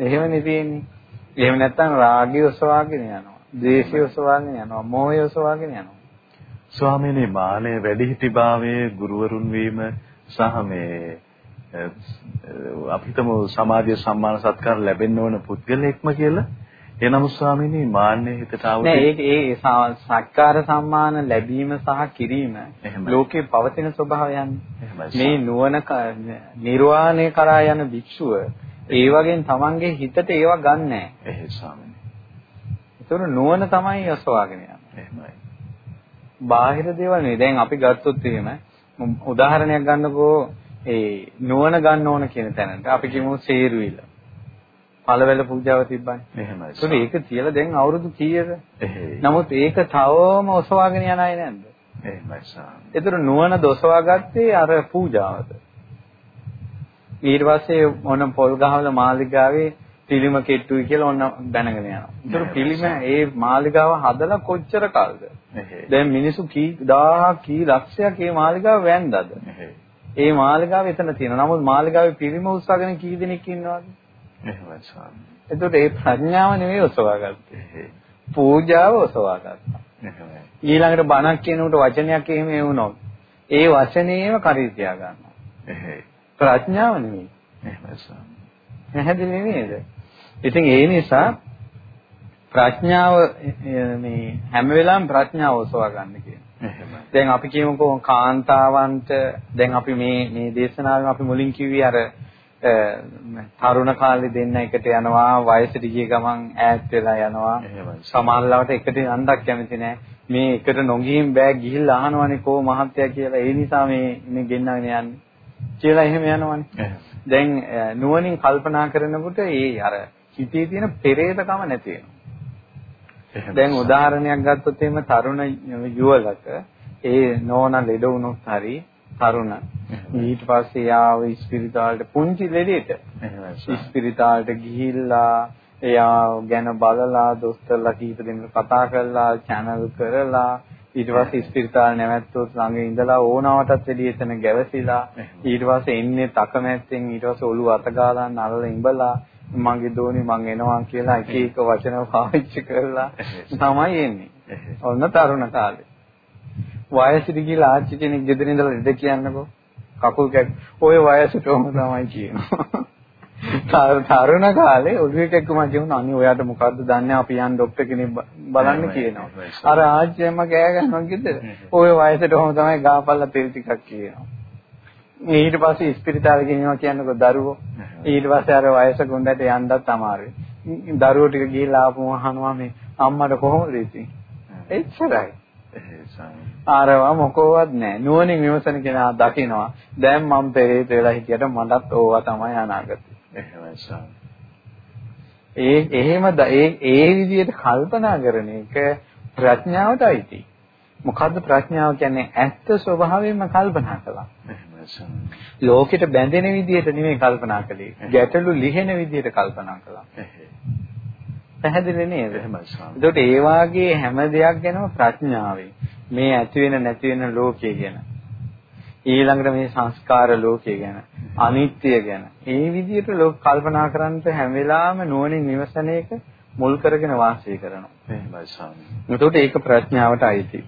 එහෙමනේ තියෙන්නේ. එහෙම නැත්නම් රාගය ඔසවාගෙන යනවා. ද්වේෂය ඔසවාගෙන යනවා. මෝහය ඔසවාගෙන යනවා. ස්වාමීනි මානේ වැඩිහිටිභාවයේ ගුරුවරුන් වීම සහ මේ අපිටම සමාජීය සම්මාන සත්කාර ලැබෙන්න ඕන පුද්ගලයෙක්ම කියලා එනම ස්වාමීනි මාන්නේ හිතට ආව නෑ ඒක ඒ සත්කාර සම්මාන ලැබීම සහ කිරීම ලෝකේ පවතින ස්වභාවයන්. මේ නුවණ නිර්වාණය කරා යන භික්ෂුව ඒ වගේ තමන්ගේ හිතට ඒවා ගන්නෑ. එහෙයි ස්වාමීනි. ඒතර නුවණ තමයි යසවාගෙන යන්නේ. එහෙමයි. බාහිර දේවල් නෙවෙයි. දැන් අපි ගත්තොත් එහෙම උදාහරණයක් ගන්නකෝ ඒ නුවණ ගන්න ඕන කියන තැනට. අපි කියමු සේරුවිල පළවෙල පූජාව තිබ්බනේ. එහෙමයි. ඒක තියලා දැන් අවුරුදු කීයද? නමුත් ඒක තවම ඔසවාගෙන යන අය නැද්ද? එහෙමයි සාම. ඒතර නුවණ දොසවා ගත්තේ අර පූජාවද. ඊට පස්සේ මොන පොල් ගහවල මාලිගාවේ පිළිම කෙට්ටුයි කියලා ඔන්න දැනගෙන යනවා. ඒතර පිළිම ඒ මාලිගාව හදලා කොච්චර කල්ද? දැන් මිනිස්සු කී දහහක් කී ලක්ෂයක් මේ මාලිගාව වැන්දද? ඒ මාලිගාව එතන තියෙනවා. නමුත් මාලිගාවේ පිළිම උස්සගෙන කී දෙනෙක් ඉන්නවද? එහෙමයි ස්වාමී. එතකොට ඒ ප්‍රඥාව නෙවෙයි ඔසවාගත්තේ. පූජාව ඔසවාගත්තා. එහෙමයි. ඊළඟට බණක් කියනකොට වචනයක් එහෙම වුණොත් ඒ වචනේම කරී තියා ගන්නවා. එහෙයි. ප්‍රඥාව නෙවෙයි. එහෙමයි ස්වාමී. පැහැදිලි නේද? ඉතින් ඒ නිසා ප්‍රඥාව මේ හැම වෙලාවෙම ප්‍රඥාව ඔසවා ගන්න කියනවා. දැන් අපි කියමුකෝ කාන්තාවන්ට දැන් අපි මේ මේ දේශනාවෙන් අපි මුලින් කිව්වේ අර තරුණ කාලේ දෙන්න එකට යනවා වයසට ගිය ගමන් ඈත් වෙලා යනවා. සමහරවිට එකට යන්නක් කැමති නැහැ මේ එකට නොගිහින් බෑ ගිහිල්ලා අහනවනේ කෝ මහත්තයා කියලා. ඒ නිසා මේ මේ ගෙන්නගෙන යන්නේ කියලා එහෙම යනවනේ. දැන් නුවණින් කල්පනා කරනකොට ඒ අර හිතේ තියෙන පෙරේතකම නැති වෙනවා. දැන් උදාහරණයක් ගත්තොත් එහෙම තරුණ යුවලක ඒ නෝනා ලෙඩ වුණොත් හරි තරුණ. ඊට පස්සේ යාව ඉස්පිරිතාලට පුංචි ලෙඩේට ඉස්පිරිතාලට ගිහිල්ලා එයා ගැන බලලා දොස්තරලා කීප දෙනෙක් කතා කරලා channel කරලා ඊට පස්සේ ඉස්පිරිතාල නැවැත්තොත් ළඟ ඉඳලා ඕනවටත් වැඩි එතන ගැවසිලා ඊට පස්සේ එන්නේ තකමැත්තෙන් ඊට පස්සේ ඔළුව අත ගාලා නරල ඉඹලා මගේ දෝනි මං එනවා කියලා එක එක වචන පාවිච්චි කරලා තමයි එන්නේ. ඔන්න තරුණ කාලේ. වයසට ගිහලා ආච්චි කෙනෙක් ගෙදර ඉඳලා ඉඳ කියන්නකෝ. කකුල් කැක් ඔය වයසට ඔහම තමයි කියනවා. තරුණ කාලේ ඔළුවේ කැක්කම කියනවා අනේ ඔයාට මොකද්ද දන්නේ අපි යන් ડોක්ටර් කෙනෙක් බලන්න කියනවා. අර ආච්චි අම්මා කෑ ගන්නවා ගෙදර. ඔය වයසට ඔහම තමයි ගාපල්ලා තෙල් ටිකක් කියනවා. ඊට පස්සේ ඉස්පිරිතාලේ ගෙනියනවා කියන්නකෝ දරුවෝ. ඊට පස්සේ අර වයස ගොඩට යන්නත් අමාරුයි. දරුවෝ ටික ගිහිල්ලා ආපුවම අහනවා මේ අම්මට කොහොමද ඉතින්? එච්චරයි. ආරවා මොකවත් නැහැ. නුවණින් විමසන කෙනා දකිනවා. දැන් මම පෙරේත වෙලා හිටියට මටත් ඕවා තමයි අනාගතේ. එහෙමයි ස්වාමී. ඒ එහෙම ඒ ඒ විදිහට කල්පනා කරන එක ප්‍රඥාවට අයිති. මොකද්ද ප්‍රඥාව කියන්නේ? ඇත්ත ස්වභාවයෙන්ම කල්පනා කළා. ලෝකෙට බැඳෙන විදිහට නෙමෙයි කල්පනා කළේ. ගැටලු ලිහෙන විදිහට කල්පනා කළා. පැහැදිලි නේද? එහෙමයි ස්වාමී. ඒකට ඒ වාගේ හැම දෙයක් ගැනම ප්‍රඥාවෙන් මේ ඇති වෙන නැති වෙන ලෝකය ගැන ඊළඟට මේ සංස්කාර ලෝකය ගැන අනිත්‍ය ගැන ඒ විදිහට ලෝක කල්පනා කරන්නට හැම වෙලාවෙම නුවණින් විමසන එක මුල් කරගෙන වාසය කරනවා. එහෙමයි ස්වාමී. එතකොට ඒක ප්‍රඥාවට අයිති.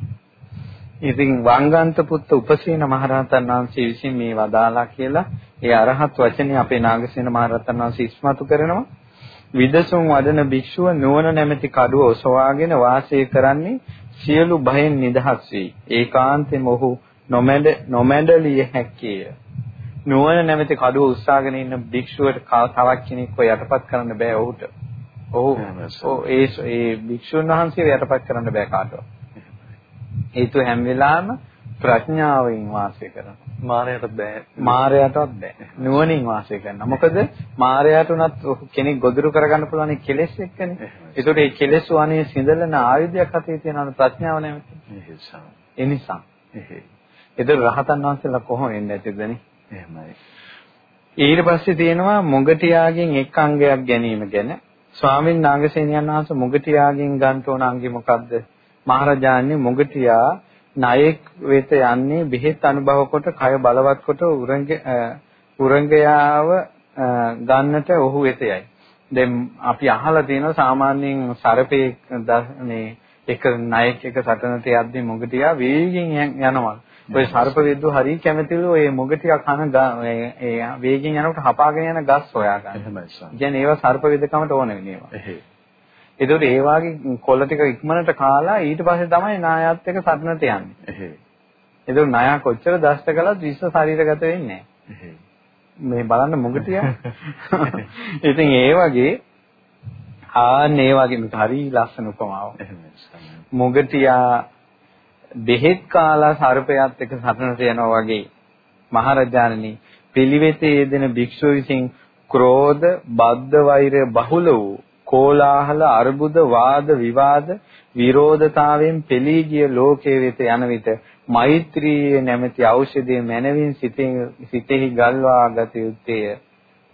ඉතින් වංගන්ත පුත්ත උපසීන මහරහතන් වහන්සේ විසින් මේ වදාලා කියලා ඒ අරහත් වචනේ අපේ නාගසේන මහරහතන් වහන්සේ ඉස්මතු කරනවා. විදසුන් වඩන භික්ෂුව නුවණ නැමැති කඩුව ඔසවාගෙන වාසය කරන්නේ සියලු භයෙන් නිදහස් වෙයි. ඒකාන්තෙම ඔහු නොමැඩ නොමැඩලිය හැකිය. නුවණ නැමැති කඩුව උස්සාගෙන ඉන්න භික්ෂුවට තවත් කෙනෙක්ව යටපත් කරන්න බෑ ඔහුට. ඔහු ඒ ඒ භික්ෂුන් වහන්සේව යටපත් කරන්න බෑ කාටවත්. ඒතු හැම වෙලාවෙම ප්‍රඥාවෙන් වාසය කරනවා. මායයට බෑ. මායයටවත් බෑ. නුවණින් වාසය කරනවා. මොකද මායයට උනත් කෙනෙක් ගොදුරු කරගන්න පුළුවන් කෙලෙස් එක්කනේ. ඒකට ඒ කෙලෙස් වනේ සිඳලන ආයුධයක් අතේ තියෙනවා ප්‍රඥාව නැමැති. ඒ නිසා. ඒතර රහතන් වහන්සේලා කොහොම වෙන්නේ නැතිදනේ? එහෙමයි. ඊට පස්සේ තියෙනවා මොගටියාගෙන් එක් අංගයක් ගැනීම ගැන ස්වාමීන් නාගසේනියන් වහන්සේ මොගටියාගෙන් ගන්න ඕන අංගෙ මොකද්ද? මහරජාණන් මොගටියා ණයෙක් වෙත යන්නේ බෙහෙත් අනුභව කොට කය බලවත් කොට උරංග උරංගයාව ගන්නට ඔහු වෙත යයි. දැන් අපි අහලා තියෙනවා සාමාන්‍යයෙන් සරපේ මේ එක ණයෙක් එක සටනට යද්දී මොගටියා වේගෙන් යනවා. ඔය සර්ප විද්දු හරි කැමතිලු ඔය මොගටියා කන ඒ වේගෙන් යනකොට හපාගෙන යන ගස් හොයා ගන්න. එහෙමයි. කියන්නේ ඒවා සර්ප විද්දකමට ඕන වෙනේවා. ඒකට ඒ වාගේ කොළ ටික ඉක්මනට කාලා ඊට පස්සේ තමයි නායත් එක සටනට යන්නේ. ඒකට නායා කොච්චර දෂ්ට කළත් විශ්ව ශරීරගත වෙන්නේ නැහැ. මේ බලන්න මොකටිය. ඉතින් ඒ වගේ ආන්න ඒ වගේ මේක හරි ලස්සන උපමාවක්. මොගටියා බෙහෙත් කාලා සර්පයාත් එක්ක සටනට යනවා වගේ මහරජාණනි පිළිවෙතේ යෙදෙන භික්ෂුව විසින් ක්‍රෝධ, බද්ධ වෛරය බහුල වූ කෝලාහල අර්බුද වාද විවාද විරෝධතාවයෙන් පෙළී ගිය ලෝකයේ වෙත යන විට මෛත්‍රී නැමැති ඖෂධය මනවින් සිතෙහි ගල්වා ගත යුත්තේය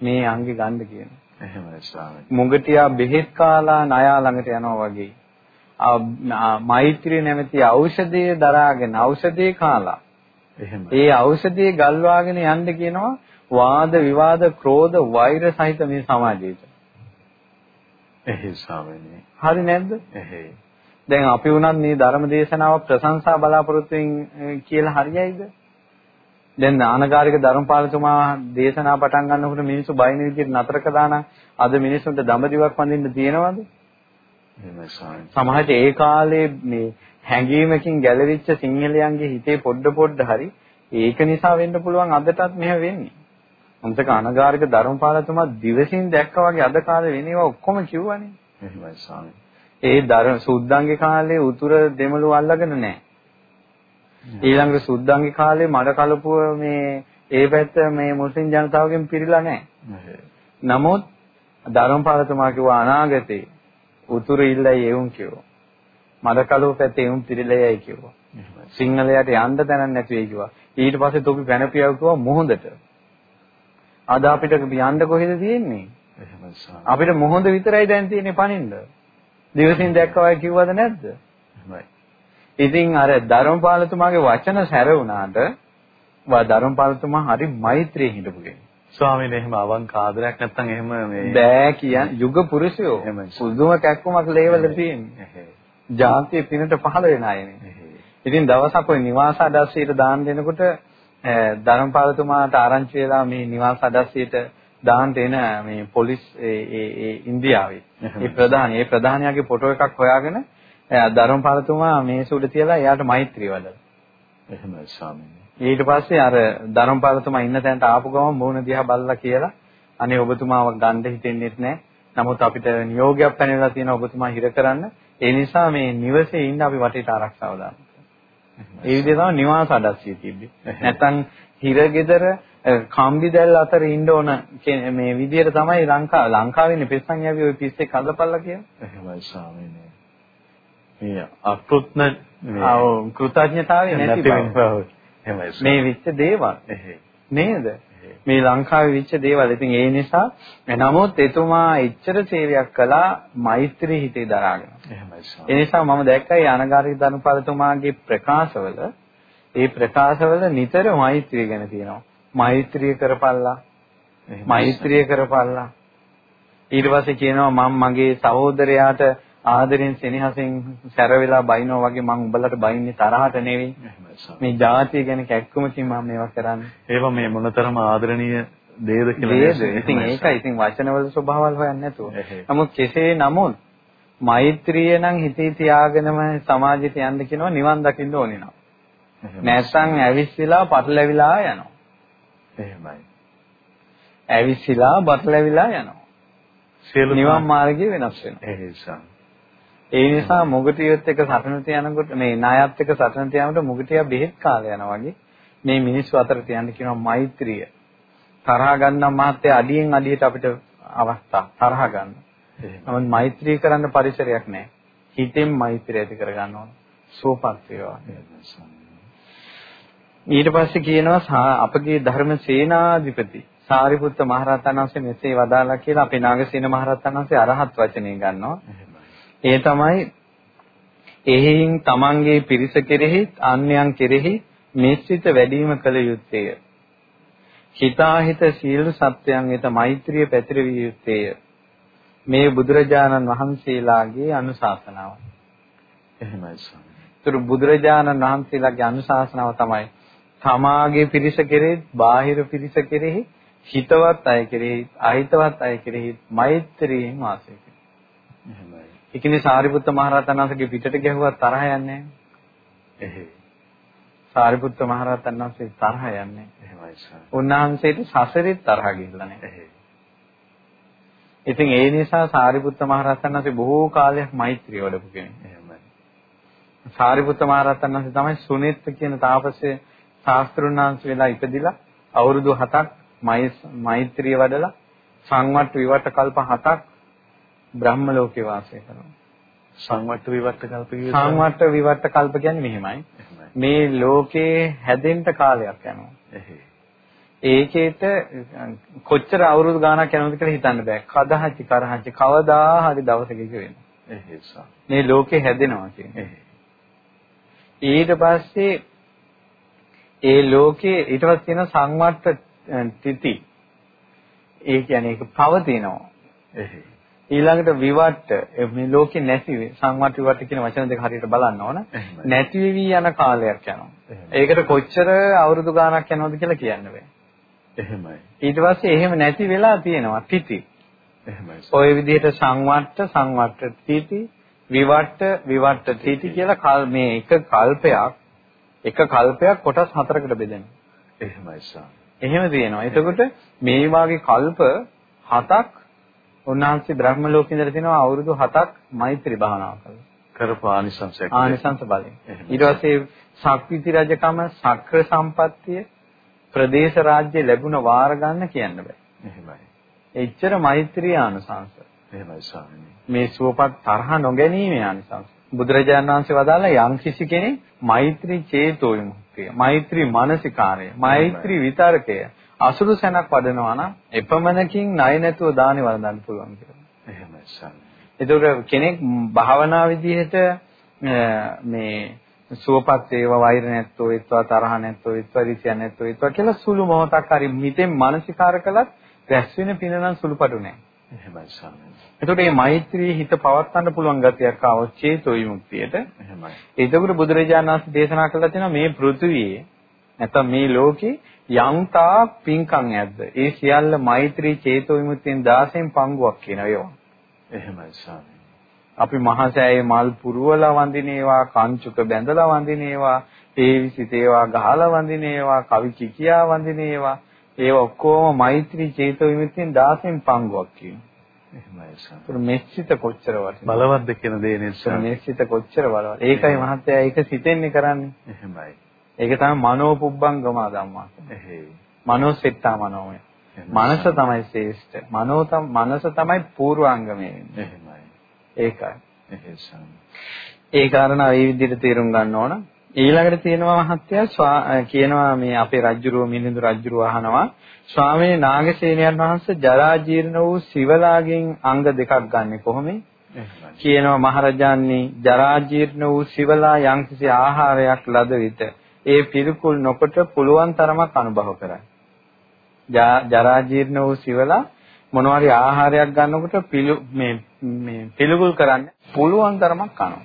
මේ අංගෙ ගන්න කියන. එහෙමයි ස්වාමී. මුගටියා බෙහෙත් කාලා ණයා ළඟට යනවා වගේ. මෛත්‍රී නැමැති ඖෂධය දරාගෙන ඖෂධේ කාලා. එහෙමයි. ඒ ඖෂධයේ ගල්වාගෙන යන්න කියනවා වාද විවාද ක්‍රෝධ වෛර සහිත මේ සමාජයට. එහේ ස්වාමීනි. හරි නැද්ද? එහේ. දැන් අපි වුණත් මේ ධර්ම දේශනාව ප්‍රශංසා බලාපොරොත්තුෙන් කියලා හරියයිද? දැන් නානකාරික ධර්මපාලතුමා දේශනා පටන් ගන්නකොට මිනිස්සු බයින විදිහට නතර කළා අද මිනිස්සුන්ට දඹදිවක් වඳින්න තියෙනවද? සමහරට ඒ කාලේ මේ හැඟීමකින් ගැලවිච්ච සිංහලයන්ගේ හිතේ පොඩ පොඩ හරි ඒක නිසා වෙන්න පුළුවන් අදටත් මෙහෙම වෙන්නේ. අන්තක අනගාരിക ධර්මපාලතුමා දිවසින් දැක්කා වගේ අද කාලේ වෙනේවා ඔක්කොම කිව්වනේ. එහෙමයි ස්වාමී. ඒ ධර්ම සුද්ධංගේ කාලේ උතුර දෙමළු අල්ලගෙන නැහැ. ඊළඟට සුද්ධංගේ කාලේ මඩ කලපුව මේ ඒ පැත්ත මේ මුස්ලිම් ජනතාවගෙන් පිරීලා නැහැ. නමුත් ධර්මපාලතුමා කිව්වා අනාගතේ උතුර ඉල්ලයි එවුන් කිව්වා. මඩ කලපුව පැත්තේ එවුන් පිරීලා යයි කිව්වා. සිංහලයට යන්න තැනක් නැති වෙයි කිව්වා. ඊට පස්සේ තොපි පැනපියව කිව්වා මොහොඳට. අද අපිට යන්න කොහෙද තියෙන්නේ? අපිට මොහොඳ විතරයි දැන් තියෙන්නේ පනින්න. දිවසින් දැක්කා වගේ කිව්වද නැද්ද? ඉතින් අර ධර්මපාලතුමාගේ වචන සැර වුණාට වා ධර්මපාලතුමා හරි මෛත්‍රියෙන් හිටපු කෙනෙක්. ස්වාමීන් එහෙම අවංක ආදරයක් නැත්නම් එහෙම මේ බෑ කියන් යුග පුරුෂයෝ පුදුම කැක්කමක් ලේවල තියෙන්නේ. ජාතිය පිනට පහළ වෙන අයනේ. ඉතින් දවසක් ඔය නිවාස අදස්සීට දාන් දෙනකොට ධර්මපාලතුමාට ආරංචි වෙලා මේ නිවාස අදස්සීට දාන්න එන මේ පොලිස් ඒ ඒ ඉන්දියාවේ ඒ ප්‍රධානී ඒ ප්‍රධානියාගේ ෆොටෝ එකක් හොයාගෙන ධර්මපාලතුමා මේස උඩ තියලා එයාට මෛත්‍රී වදලා. එහෙමයි ස්වාමීනි. ඊට පස්සේ අර ධර්මපාලතුමා ඉන්න තැනට ආපු ගමන් මූණ දිහා බලලා කියලා අනේ ඔබතුමාව ගන්න හිතෙන්නේ නැහැ. නමුත් අපිට නියෝගයක් පැනලා තියෙන ඔබතුමා හිර කරන්න. ඒ නිසා මේ නිවසේ ඉන්න අපි වටේට ආරක්ෂාව දාන්න. ඒ විදිහ තමයි නිවාස අඩස්සිය තිබ්බේ. නැත්තම් හිරගෙදර කම්බි දැල් අතර ඉන්න ඕන මේ විදිහට තමයි ලංකාව ලංකාවේ පිස්සන් යවි ওই පිස්සේ කල්පල්ලා කියලා. එහෙමයි ස්වාමීනි. මේ අපෘත්න ආව කෘතඥතාවය නැති බව. එහෙමයි. මේ විච්ච දේවල්. නේද? මේ ලංකාවේ විච්ච දේවල්. ඉතින් ඒ නිසා නමුත් එතුමා එච්චර සේවයක් කළා මෛත්‍රී හිතේ දරාගෙන. එහෙමයි. ඒ නිසා මම දැක්කයි අනගාරික ධනපාලතුමාගේ ප්‍රකාශවල ඒ ප්‍රකාශවල නිතර මෛත්‍රිය ගැන තියෙනවා. මෛත්‍රිය කරපල්ලා. මෛත්‍රිය කරපල්ලා. ඊට පස්සේ කියනවා මම මගේ සහෝදරයාට ආදරෙන් සෙනෙහසෙන් සැර වෙලා බයිනවා වගේ මම උඹලට බයින්නේ තරහට නෙවෙයි. මේ ජාතිය ගැන කැක්කුමකින් මම මේවා කරන්නේ. ඒවා මේ මොනතරම් ආදරණීය දේද කියලා නේද? ඉතින් ඒකයි. ඉතින් වචනවල ස්වභාවල් හොයන්නේ නැතුව. නමුත් කෙසේ නමුත් මෛත්‍රිය නම් හිතේ තියාගෙනම සමාජයට යන්න කියනවා නිවන් දකින්න ඕනේ නෝ. නැත්නම් ඇවිස්සලා පටලැවිලා යනවා. එහෙමයි. ඇවිස්සලා පටලැවිලා යනවා. සියලු නිවන් මාර්ගය වෙනස් වෙනවා. එහෙසම්. ඒ නිසා මුගටියොත් එක සටනට යනකොට මේ ණයත් එක සටනට යනකොට මුගටියා බෙහෙත් කාලේ යනවා වගේ මේ මිනිස්සු අතරට යන්න කියනවා මෛත්‍රිය. තරහ ගන්න මාත්‍ය අඩියෙන් අඩියට අපිට අවස්ථා තරහ ගන්න. නමුත් මෛත්‍රී කරන්න පරිසරයක් නැහැ. හිතෙන් මෛත්‍රිය ඇති කර ගන්න ඕන. සෝපත් වේවා. ඊට පස්සේ කියනවා අපගේ ධර්ම සේනාධිපති සාරිපුත්ත මහරහතන් වහන්සේ මෙසේ වදාලා කියලා අපේ නාගසේන මහරහතන් වහන්සේ අරහත් වචනේ ගන්නවා. ඒ තමයි එහෙයින් තමන්ගේ පිරිස කෙරෙහි අන්‍යයන් කෙරෙහි මෙස්සිත වැඩිම කළ යුත්තේය. හිතාහිත සීල සත්‍යයන් වෙත මෛත්‍රිය පැතිරවිය යුත්තේය. මේ බුදුරජාණන් වහන්සේලාගේ අනුශාසනාව. එහෙමයි ස්වාමී. ඒතර බුදුරජාණන් වහන්සේලාගේ අනුශාසනාව තමයි තමාගේ පිරිස කෙරෙහි, බාහිර පිරිස කෙරෙහි, හිතවත් අය කෙරෙහි, අහිතවත් අය කෙරෙහි මෛත්‍රියෙන් වාසය එහෙමයි. ඒකනේ සාරිපුත්ත මහරහතන් වහන්සේගේ පිටට ගැහුවා තරහ යන්නේ නැහැ. සාරිපුත්ත මහරහතන් වහන්සේ තරහ යන්නේ. එහෙමයි සර්. උන්වහන්සේට සසරෙත් තරහ ගිහිල්ලා නැහැ. ඉතින් ඒ නිසා සාරිපුත්ත මහරහතන් වහන්සේ බොහෝ කාලයක් මෛත්‍රිය වඩපු කෙනෙක්. එහෙමයි. සාරිපුත්ත මහරහතන් වහන්සේ තමයි සුනිත්ත කියන තාපසයේ ශාස්ත්‍රුණාංශ වෙලා ඉපදිලා අවුරුදු 7ක් මෛත්‍රිය වඩලා සංවට්ට විවට කල්ප 7ක් බ්‍රහ්ම ලෝකේ වාසය කරනවා. සංවට්ට විවට කල්ප කියන්නේ සංවට්ට විවට කල්ප කියන්නේ මෙහෙමයි. මේ ලෝකේ හැදෙන්න කාලයක් යනවා. ඒකේට කොච්චර අවුරුදු ගාණක් යනවද කියලා හිතන්න බෑ. කදහච්චි කරහච්චි කවදා හරි දවසක එක වෙනවා. මේ ලෝකේ හැදෙනවා කියන්නේ. ඊට පස්සේ ඒ ලෝකේ ඊට පස්සේ තියෙන සංවට්ට තිති. ඒ කියන්නේ ඒක පවතිනවා. ඊළඟට විවට්ට මේ ලෝකේ නැති සංවට්ට විවට්ට කියන වචන දෙක හරියට බලන්න ඕන. නැති වෙවි යන කාලයක් යනවා. ඒකට කොච්චර අවුරුදු ගාණක් යනවද කියලා කියන්න බෑ. එහෙමයි. ඊට පස්සේ එහෙම නැති වෙලා තියෙනවා තිති. එහෙමයි. ওই විදිහට සංවට්ට සංවට්ට තිති විවට්ට විවට්ට තිති කියලා මේ එක කල්පයක් එක කල්පයක් කොටස් හතරකට බෙදෙනවා. එහෙමයි. එහෙම තියෙනවා. එතකොට මේ වාගේ කල්ප හතක් උන්වහන්සේ බ්‍රහ්ම ලෝකේ ඉඳලා තිනවා අවුරුදු 7ක් මෛත්‍රී භාවනාව කළා. කරපු ආනිසංසයක්. ආනිසංස බලයෙන්. ඊට පස්සේ ශක්තිති රජකම සක්‍ර සම්පත්තිය ප්‍රදේශ රාජ්‍ය ලැබුණ වාර ගන්න කියන්න බෑ. එහෙමයි. එච්චර මෛත්‍රී ආනිසංස. එහෙමයි ස්වාමීනි. මේ සුවපත් තරහ නොගැනීමේ ආනිසංස. බුදුරජාණන් වහන්සේ වදාලා යම් කිසි කෙනෙක් මෛත්‍රී චේතෝ විමුක්තිය, මෛත්‍රී මානසිකාරය, මෛත්‍රී විතරකය අසුරු සැනක් වඩනවා නම් එපමණකින් ණය නැතුව දානි වළඳන්න පුළුවන් කියලා. එහෙමයි ස්වාමී. ඒතකොට කෙනෙක් භාවනා විදිහට මේ සුවපත් වේවා වෛර නැත්තෝ ඒත්වා තරහ නැත්තෝ ඒත්වා රිසිය නැත්තෝ ඒත්වා කියලා සුළු මොහොතක් හරි මිතෙන් මානසිකාර කළත් රැස් වෙන පින නම් සුළුපටු නැහැ. එහෙමයි ස්වාමීනි. එතකොට මේ මෛත්‍රී හිත පවත්වන්න පුළුවන් ගතියක් ආවොත් චේතෝ විමුක්තියට. එහෙමයි. එතකොට බුදුරජාණන් වහන්සේ දේශනා කළා තියෙනවා මේ පෘථුවියේ නැත්නම් මේ ලෝකේ යම්තා පින්කම් ඇද්ද? ඒ සියල්ල මෛත්‍රී චේතෝ විමුක්තියෙන් 16න් පංගුවක් කියන ඒවා. එහෙමයි ස්වාමීනි. අපි මහසෑයේ මල් පුරවලා වඳිනේවා, කංචුක බැඳලා වඳිනේවා, තේවිසිත ඒවා ගහලා වඳිනේවා, කවි කිකියා වඳිනේවා. ඒ ඔක්කොම මෛත්‍රී චේතෝ විමුක්තියෙන් 16න් පංගුවක් කියනවා. එහෙමයි. ඒතර මෙස්සිත කොච්චර වටිනවද? බලවත්ද කියන දේ නිසා. මෙස්සිත කොච්චර බලවත්. ඒකයි මහත්තයා ඒක සිතෙන්නේ කරන්නේ. එහෙමයි. ඒක තමයි මනෝපුබ්බංගම ධම්මා. එහෙයි. මනෝසෙට්ටා මනෝමය. මනස තමයි ශ්‍රේෂ්ඨ. මනෝ මනස තමයි පූර්වාංගමය. එහෙමයි. ඒකයි. එහෙයි ස්වාමීනි. ඒ කාරණා මේ විදිහට තේරුම් ගන්න ඕන. ඊළඟට තියෙනවා මහත්තයා කියනවා මේ අපේ රජ්ජුරුව මිලිඳු රජ්ජුරුව අහනවා ස්වාමීන් නාගසේනයන් වහන්සේ ජරා ජීර්ණ වූ සිවලාගෙන් අංග දෙකක් ගන්නෙ කොහොමද? කියනවා මහරජාණනි ජරා ජීර්ණ වූ සිවලා යම්කිසි ආහාරයක් ලද විට ඒ පිළිකුල් නොකොට පුළුවන් තරමක් අනුභව කරයි. ජරා ජීර්ණ වූ සිවලා මොනවාරි ආහාරයක් ගන්නකොට පිළි මේ මේ පිළිකුල් කරන්න පුළුවන් තරමක් කනවා.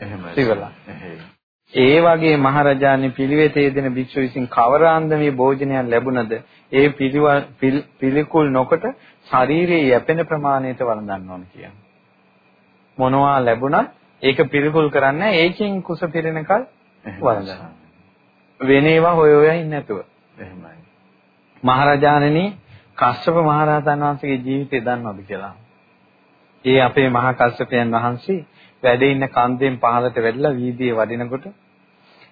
එහෙමයි. සිවලා. ඒ වගේ මහරජාණන් පිළිවෙතේ දෙන භික්ෂුව විසින් කවර අන්දමේ භෝජනයක් ලැබුණද ඒ පිළිකුල් නොකොට ශරීරයේ යැපෙන ප්‍රමාණයට වළඳන්න ඕන කියනවා. මොනවා ලැබුණත් ඒක පිළිකුල් කරන්නේ ඒකෙන් කුස පිරෙනකල් වළඳන්න. වෙන ඒවා හොය හොය ඉන්නේ නැතුව. එහෙමයි. මහරජාණනි කස්සප මහරහතන් වහන්සේගේ ජීවිතය දන්නවද කියලා? ඒ අපේ මහා කස්සපයන් වහන්සේ වැඩ ඉන්න කන්දෙන් පහළට වැටලා වීදියේ වඩිනකොට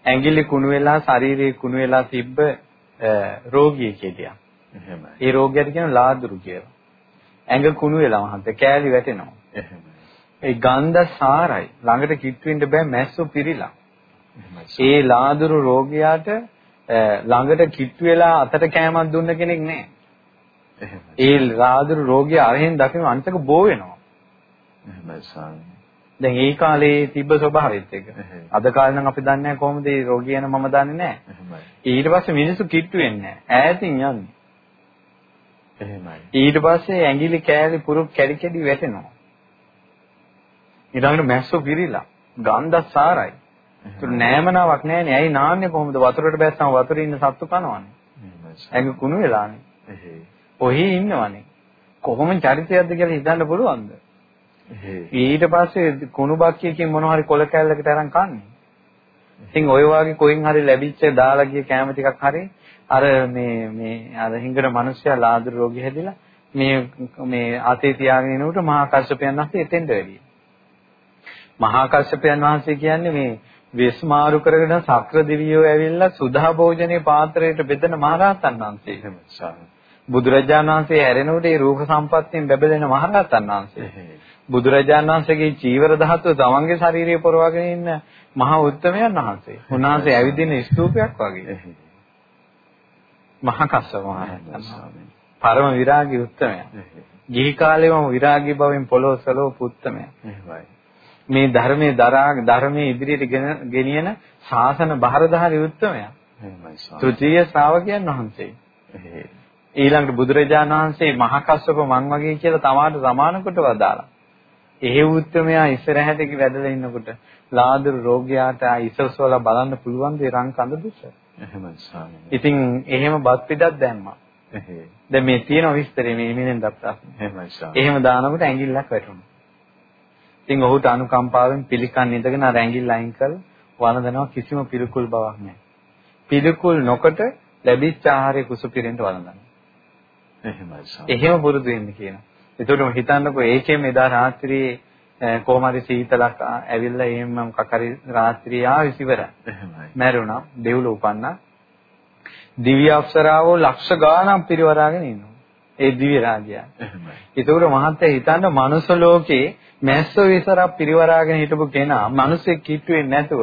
ඇඟිලි කුණු වෙලා ශරීරයේ කුණු වෙලා තිබ්බ රෝගියෙක් හිටියා. එහෙමයි. ඒ රෝගියාට කියන ලාදුරු කියලා. ඇඟ කුණු වෙලා මහන්ත කෑලි වැටෙනවා. එහෙමයි. ඒ ගන්ධ සාරයි. ළඟට කිට්ටු වෙන්න බෑ මැස්සෝ පිරීලා. ඒ ලාදුරු රෝගියාට ළඟට කිට්ටු වෙලා අතට කෑමක් දුන්න කෙනෙක් නැහැ. ඒ ලාදුරු රෝගියා අරහෙන් දකින අන්තක බෝ වෙනවා. දැන් ඒ කාලේ තිබ්බ ස්වභාවෙත් එක. අද කාලේ නම් අපි දන්නේ නැහැ කොහොමද මේ රෝගී යන මම දන්නේ නැහැ. ඊට පස්සේ මිනිස්සු කිට්ටු වෙන්නේ නැහැ. ඈතින් යන්නේ. එහෙමයි. ඊට පස්සේ ඇඟිලි කෑලි පුරුක් කැඩි කැඩි වැටෙනවා. ඊළඟට මැස්සෝ පිරීලා ගන්ධ සාරයි. ඒක නෑමනාවක් නෑනේ. ඇයි නාන්නේ කොහොමද වතුරට බැස්සම වතුරේ ඉන්න සත්තු කනවනේ. ඇඟ කුණු වෙලානේ. ඔහි ඉන්නවනේ. කොහොම චරිතයක්ද කියලා හිතන්න පුළුවන්ද? ඊට පස්සේ කුණු බක්කියකින් මොන හරි කොල කැල්ලකට අරන් කන්නේ. ඉතින් ඔය වගේ කොයින් හරි ලැබිච්ච දාලා ගිය කැම ටිකක් හරි අර මේ මේ අර හිඟන මිනිස්සයා ලාදුරු රෝගී හැදිලා මේ මේ අතේ තියාගෙන ඉනකොට මහා කස්සපයන් වහන්සේ එතෙන්ට වැඩි. මහා කස්සපයන් වහන්සේ කියන්නේ මේ විස්මාරු කරගෙන සක්‍ර දිවියෝ ඇවිල්ලා සුධා භෝජනේ පාත්‍රයට බෙදෙන මහරහතන් වහන්සේ. බුදුරජාණන් වහන්සේ හැරෙනකොට ඒ රූප සම්පත්තියෙන් බැබලෙන මහරහතන් වහන්සේ. බුදුරජාණන් වහන්සේගේ චීවර ධාතුව තමන්ගේ ශරීරයේ පොරවගෙන ඉන්න මහා උත්තමයන් වහන්සේ. උන්වහන්සේ ඇවිදින ස්තූපයක් වගේ. මහා කස්සප මහරහතන් පරම විරාගී උත්තමයා. ගිහි කාලේම විරාගී බවෙන් පොළොව සලෝ පුත්තමයා. මේ ධර්මයේ දරා ධර්මයේ ඉදිරියට ගෙනියන ශාසන බහරධාරී උත්තමයා. තෘතීය ශ්‍රාවකයන් වහන්සේ. ඊළඟට බුදුරජාණන් වහන්සේ මහා කස්සප මං වගේ කියලා තමාට සමාන කොට වදාලා. එහෙ උත්මයා ඉස්සරහට වැඩලා ඉන්නකොට ලාදුරු රෝගියාට ඉසස්වල බලන්න පුළුවන් දේ රං කඳ දුස. එහෙමයි ස්වාමීනි. ඉතින් එහෙම බත් පිටක් දැම්මා. එහෙයි. දැන් මේ තියෙන විස්තරේ මේ මිනෙන් දප්පා. එහෙමයි ස්වාමීනි. එහෙම දානකොට ඇඟිල්ලක් වැටුණා. ඉතින් ඔහුට අනුකම්පාවෙන් පිළිකන් ඉඳගෙන අර ඇඟිල්ල අයින් කරලා වළඳනවා කිසිම පිළිකුල් බවක් නැහැ. පිළිකුල් නොකොට ලැබිච්ච ආහාරය කුසු පිරෙන්න වළඳනවා. එහෙමයි ස්වාමීනි. එහෙම පුරුදු වෙන්න කියනවා. එතකොට හිතන්නකෝ ඒකෙම එදා රාත්‍රියේ කොහොම හරි සීතලක් ඇවිල්ලා එහෙම මොකක් හරි රාත්‍රියේ ආවිස් ඉවරයි. එහෙමයි. මැරුණා, දෙව්ලොව උපන්නා. දිව්‍ය අප්සරාවෝ ලක්ෂ ගාණක් පිරිවරාගෙන ඉන්නවා. ඒ දිව්‍ය රාජ්‍යය. එහෙමයි. ඒකෝර මහත්තයා හිතන්න මනුස්ස ලෝකේ මැස්සෝ විතරක් පිරිවරාගෙන හිටපු කෙනා මිනිස්සෙක් කිට්ටුවේ නැතුව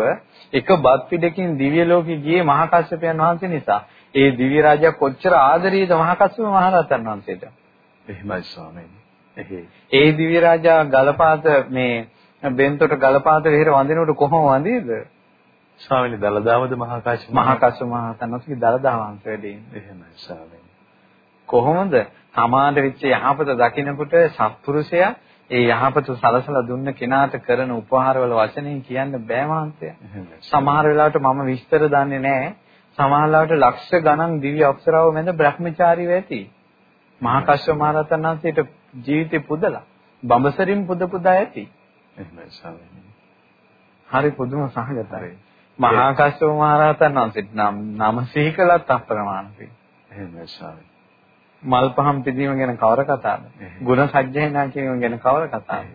එක බත් පිටකින් දිව්‍ය ලෝකෙ ගියේ මහා කස්සපයන් වහන්සේ නිසා. ඒ දිව්‍ය රාජ්‍ය කොච්චර ආදරේද මහා කස්සප මහ රහතන් වහන්සේට. එහෙමයි ස්වාමීනි. ඒ දිව්‍ය රාජා ගලපාත මේ බෙන්තොට ගලපාත විහෙර වඳිනකොට කොහොම වඳිනද? ස්වාමීනි දලදාවද මහා කාශ්‍යප මහා කාශ්‍යප මහා තනස්ගේ දලදා වංශ වැඩින්නේ. එහෙමයි ස්වාමීනි. කොහොමද? තමාට වෙච්ච යහපත දකිනකොට සත්පුරුෂයා ඒ යහපත සලසලා දුන්න කෙනාට කරන උපහාරවල වචනෙන් කියන්න බෑ මහන්සයා. සමහර වෙලාවට මම විස්තර දන්නේ නැහැ. සමහර වෙලාවට ලක්ෂ ගණන් දිව්‍ය අප්සරාව මැද බ්‍රහ්මචාරීව ඇති. මහා කශ්‍යප මහ රහතන් වහන්සේට ජීවිතේ පුදලා බඹසරින් පුද පුදා ඇති. එහෙමයි ස්වාමීනි. හරි පුදුම සහගතයි. මහා කශ්‍යප මහ රහතන් වහන්සේට නම් නම සිහි කළත් අප්‍රමාණයි. එහෙමයි ස්වාමීනි. මල් පහන් පිදීම ගැන කවර කතාවද? ගුණ සජ්ජයනා කියවීම ගැන කවර කතාවද?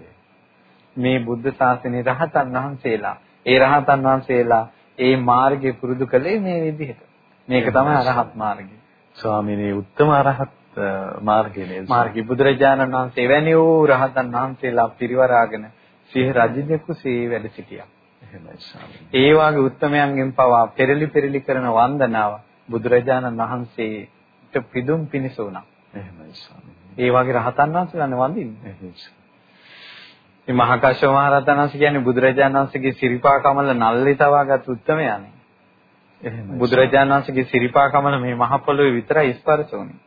මේ බුද්ධ ශාසනයේ රහතන් වහන්සේලා, ඒ රහතන් වහන්සේලා ඒ මාර්ගය පුරුදු කළේ මේ විදිහට. මේක තමයි අරහත් මාර්ගය. ස්වාමීනි උත්තම අරහත් මාර්ගය නේද? මාර්ගය බුදුරජාණන් වහන්සේ එවැනි වූ රහතන් වහන්සේලා පිරිවරාගෙන සිහ රජිනෙකු සේ වැඩ සිටියා. එහෙමයි ස්වාමීනි. ඒ වාගේ උත්තමයන්ගෙන් පවා පෙරලි පෙරලි කරන වන්දනාව බුදුරජාණන් වහන්සේට පිදුම් පිනිස වුණා. එහෙමයි ස්වාමීනි. ඒ වාගේ රහතන් වහන්සේලානේ වඳින්නේ. මේ මහා කාශ්‍යප මහ රහතන් වහන්සේ කියන්නේ බුදුරජාණන් වහන්සේගේ සිරිපා කමල නල්ලේ තවාගත් උත්තමයානේ. එහෙමයි. බුදුරජාණන් වහන්සේගේ සිරිපා කමල මේ මහ පොළොවේ විතරයි ස්පර්ශ වුනේ.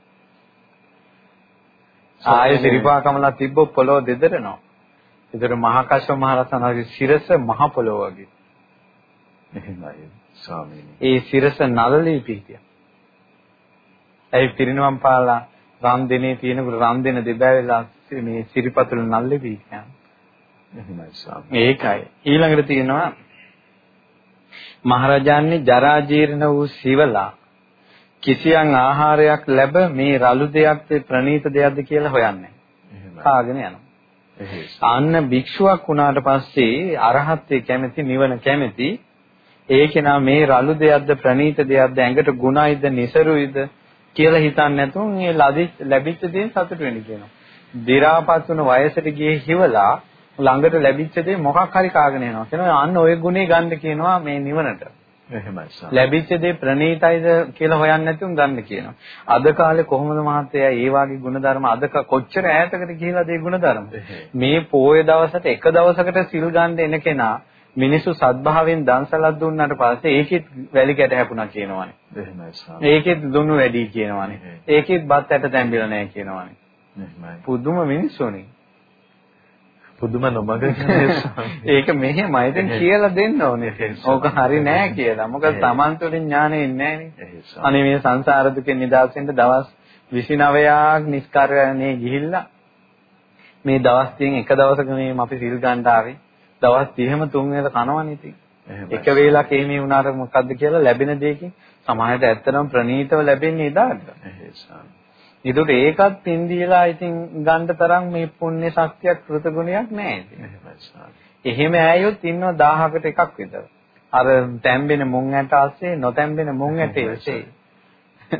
ආයේ සිරිපා කමල තිබ්බ පොළොව දෙදරනවා. ඒතර මහා කාශ්‍යප මහ රහතන් වහන්සේගේ සිරස මහ පොළොව වගේ. එහෙමයි ස්වාමීනි. ඒ සිරස නළලේ පිහිටියා. ඒ පිරිනවම් පාලා රන් දෙනේ තියෙනකොට රන් දෙන දෙබෑවෙලා මේ සිරිපතුල නල්ලේ පිහිටියා. එහෙමයි ස්වාමී. ඒකයි. ඊළඟට තියෙනවා මහරජාන්නේ ජරා ජීර්ණ වූ සිවලා කිසියම් ආහාරයක් ලැබ මේ රළු දෙයක්ද ප්‍රනීත දෙයක්ද කියලා හොයන්නේ. කාගෙන යනවා. අන්න භික්ෂුවක් වුණාට පස්සේ අරහත්ත්වයේ කැමැති නිවන කැමැති ඒකේනා මේ රළු දෙයක්ද ප්‍රනීත දෙයක්ද ඇඟට ගුණයිද નિසරුයිද කියලා හිතන්නේ නැතුව මේ ලැබිච්ච දේ සතුට වෙන්න කියනවා. දි รา පත් වුණ වයසට ගියේ හිවලා ළඟට ලැබිච්ච දේ මොකක් හරි කාගෙන යනවා. කියනවා අන්න ওই ගුණේ ගන්න කියනවා මේ නිවනට. එහෙමයි. ලැබිච්ච දේ ප්‍රණීතයිද කියලා හොයන්නේ නැතුව ගන්න කියනවා. අද කාලේ කොහොමද මහත්තයා ඒ වගේ ಗುಣධර්ම අද කොච්චර ඈතකට ගිහිලාද ඒ ಗುಣධර්ම? මේ පොය දවසට එක දවසකට සිල් ගන්න එන කෙනා මිනිස්සු සත්භාවයෙන් දන්සලක් දුන්නාට පස්සේ ඒකෙත් වැලි කැට හැපුණා කියනවනේ. එහෙමයි සාම. ඒකෙත් දුන්නු වැඩි කියනවනේ. ඒකෙත් බත් ඇට තැඹිලා නැහැ කියනවනේ. එහෙමයි. පුදුම මිනිස්සුනේ. පුදුම නොමග ඒක මෙහෙමයි. ඉතින් කියලා දෙන්න ඕනේ. ඕක හරි නෑ කියලා. මොකද Taman තුළින් ඥානෙ ඉන්නේ නෑනේ. අනේ මේ සංසාර දුකෙන් නිදහස් වෙන්න දවස් 29ක් නිස්කාරණේ ගිහිල්ලා මේ දවස් 30න් එක දවසක මේ අපි සිල් ගන්න ආවේ. දවස් 30ම තුන් වේල කනවනේ ඉතින්. එක වේලක් එimhe වුණාට මොකද්ද කියලා ලැබෙන දෙයකින් සමාජයට ඇත්තටම ප්‍රණීතව ලැබෙන්නේ එදාට. ඒකට ඒකත් පින් දීලා ඉතින් ගන්න තරම් මේ පුණ්‍ය ශක්තියක් කෘතගුණයක් නැහැ එහෙම ඇයොත් ඉන්නවා 1000කට එකක් විතර. අර තැම්බෙන මුං ඇට ASCII නොතැම්බෙන මුං ඇටේ ASCII.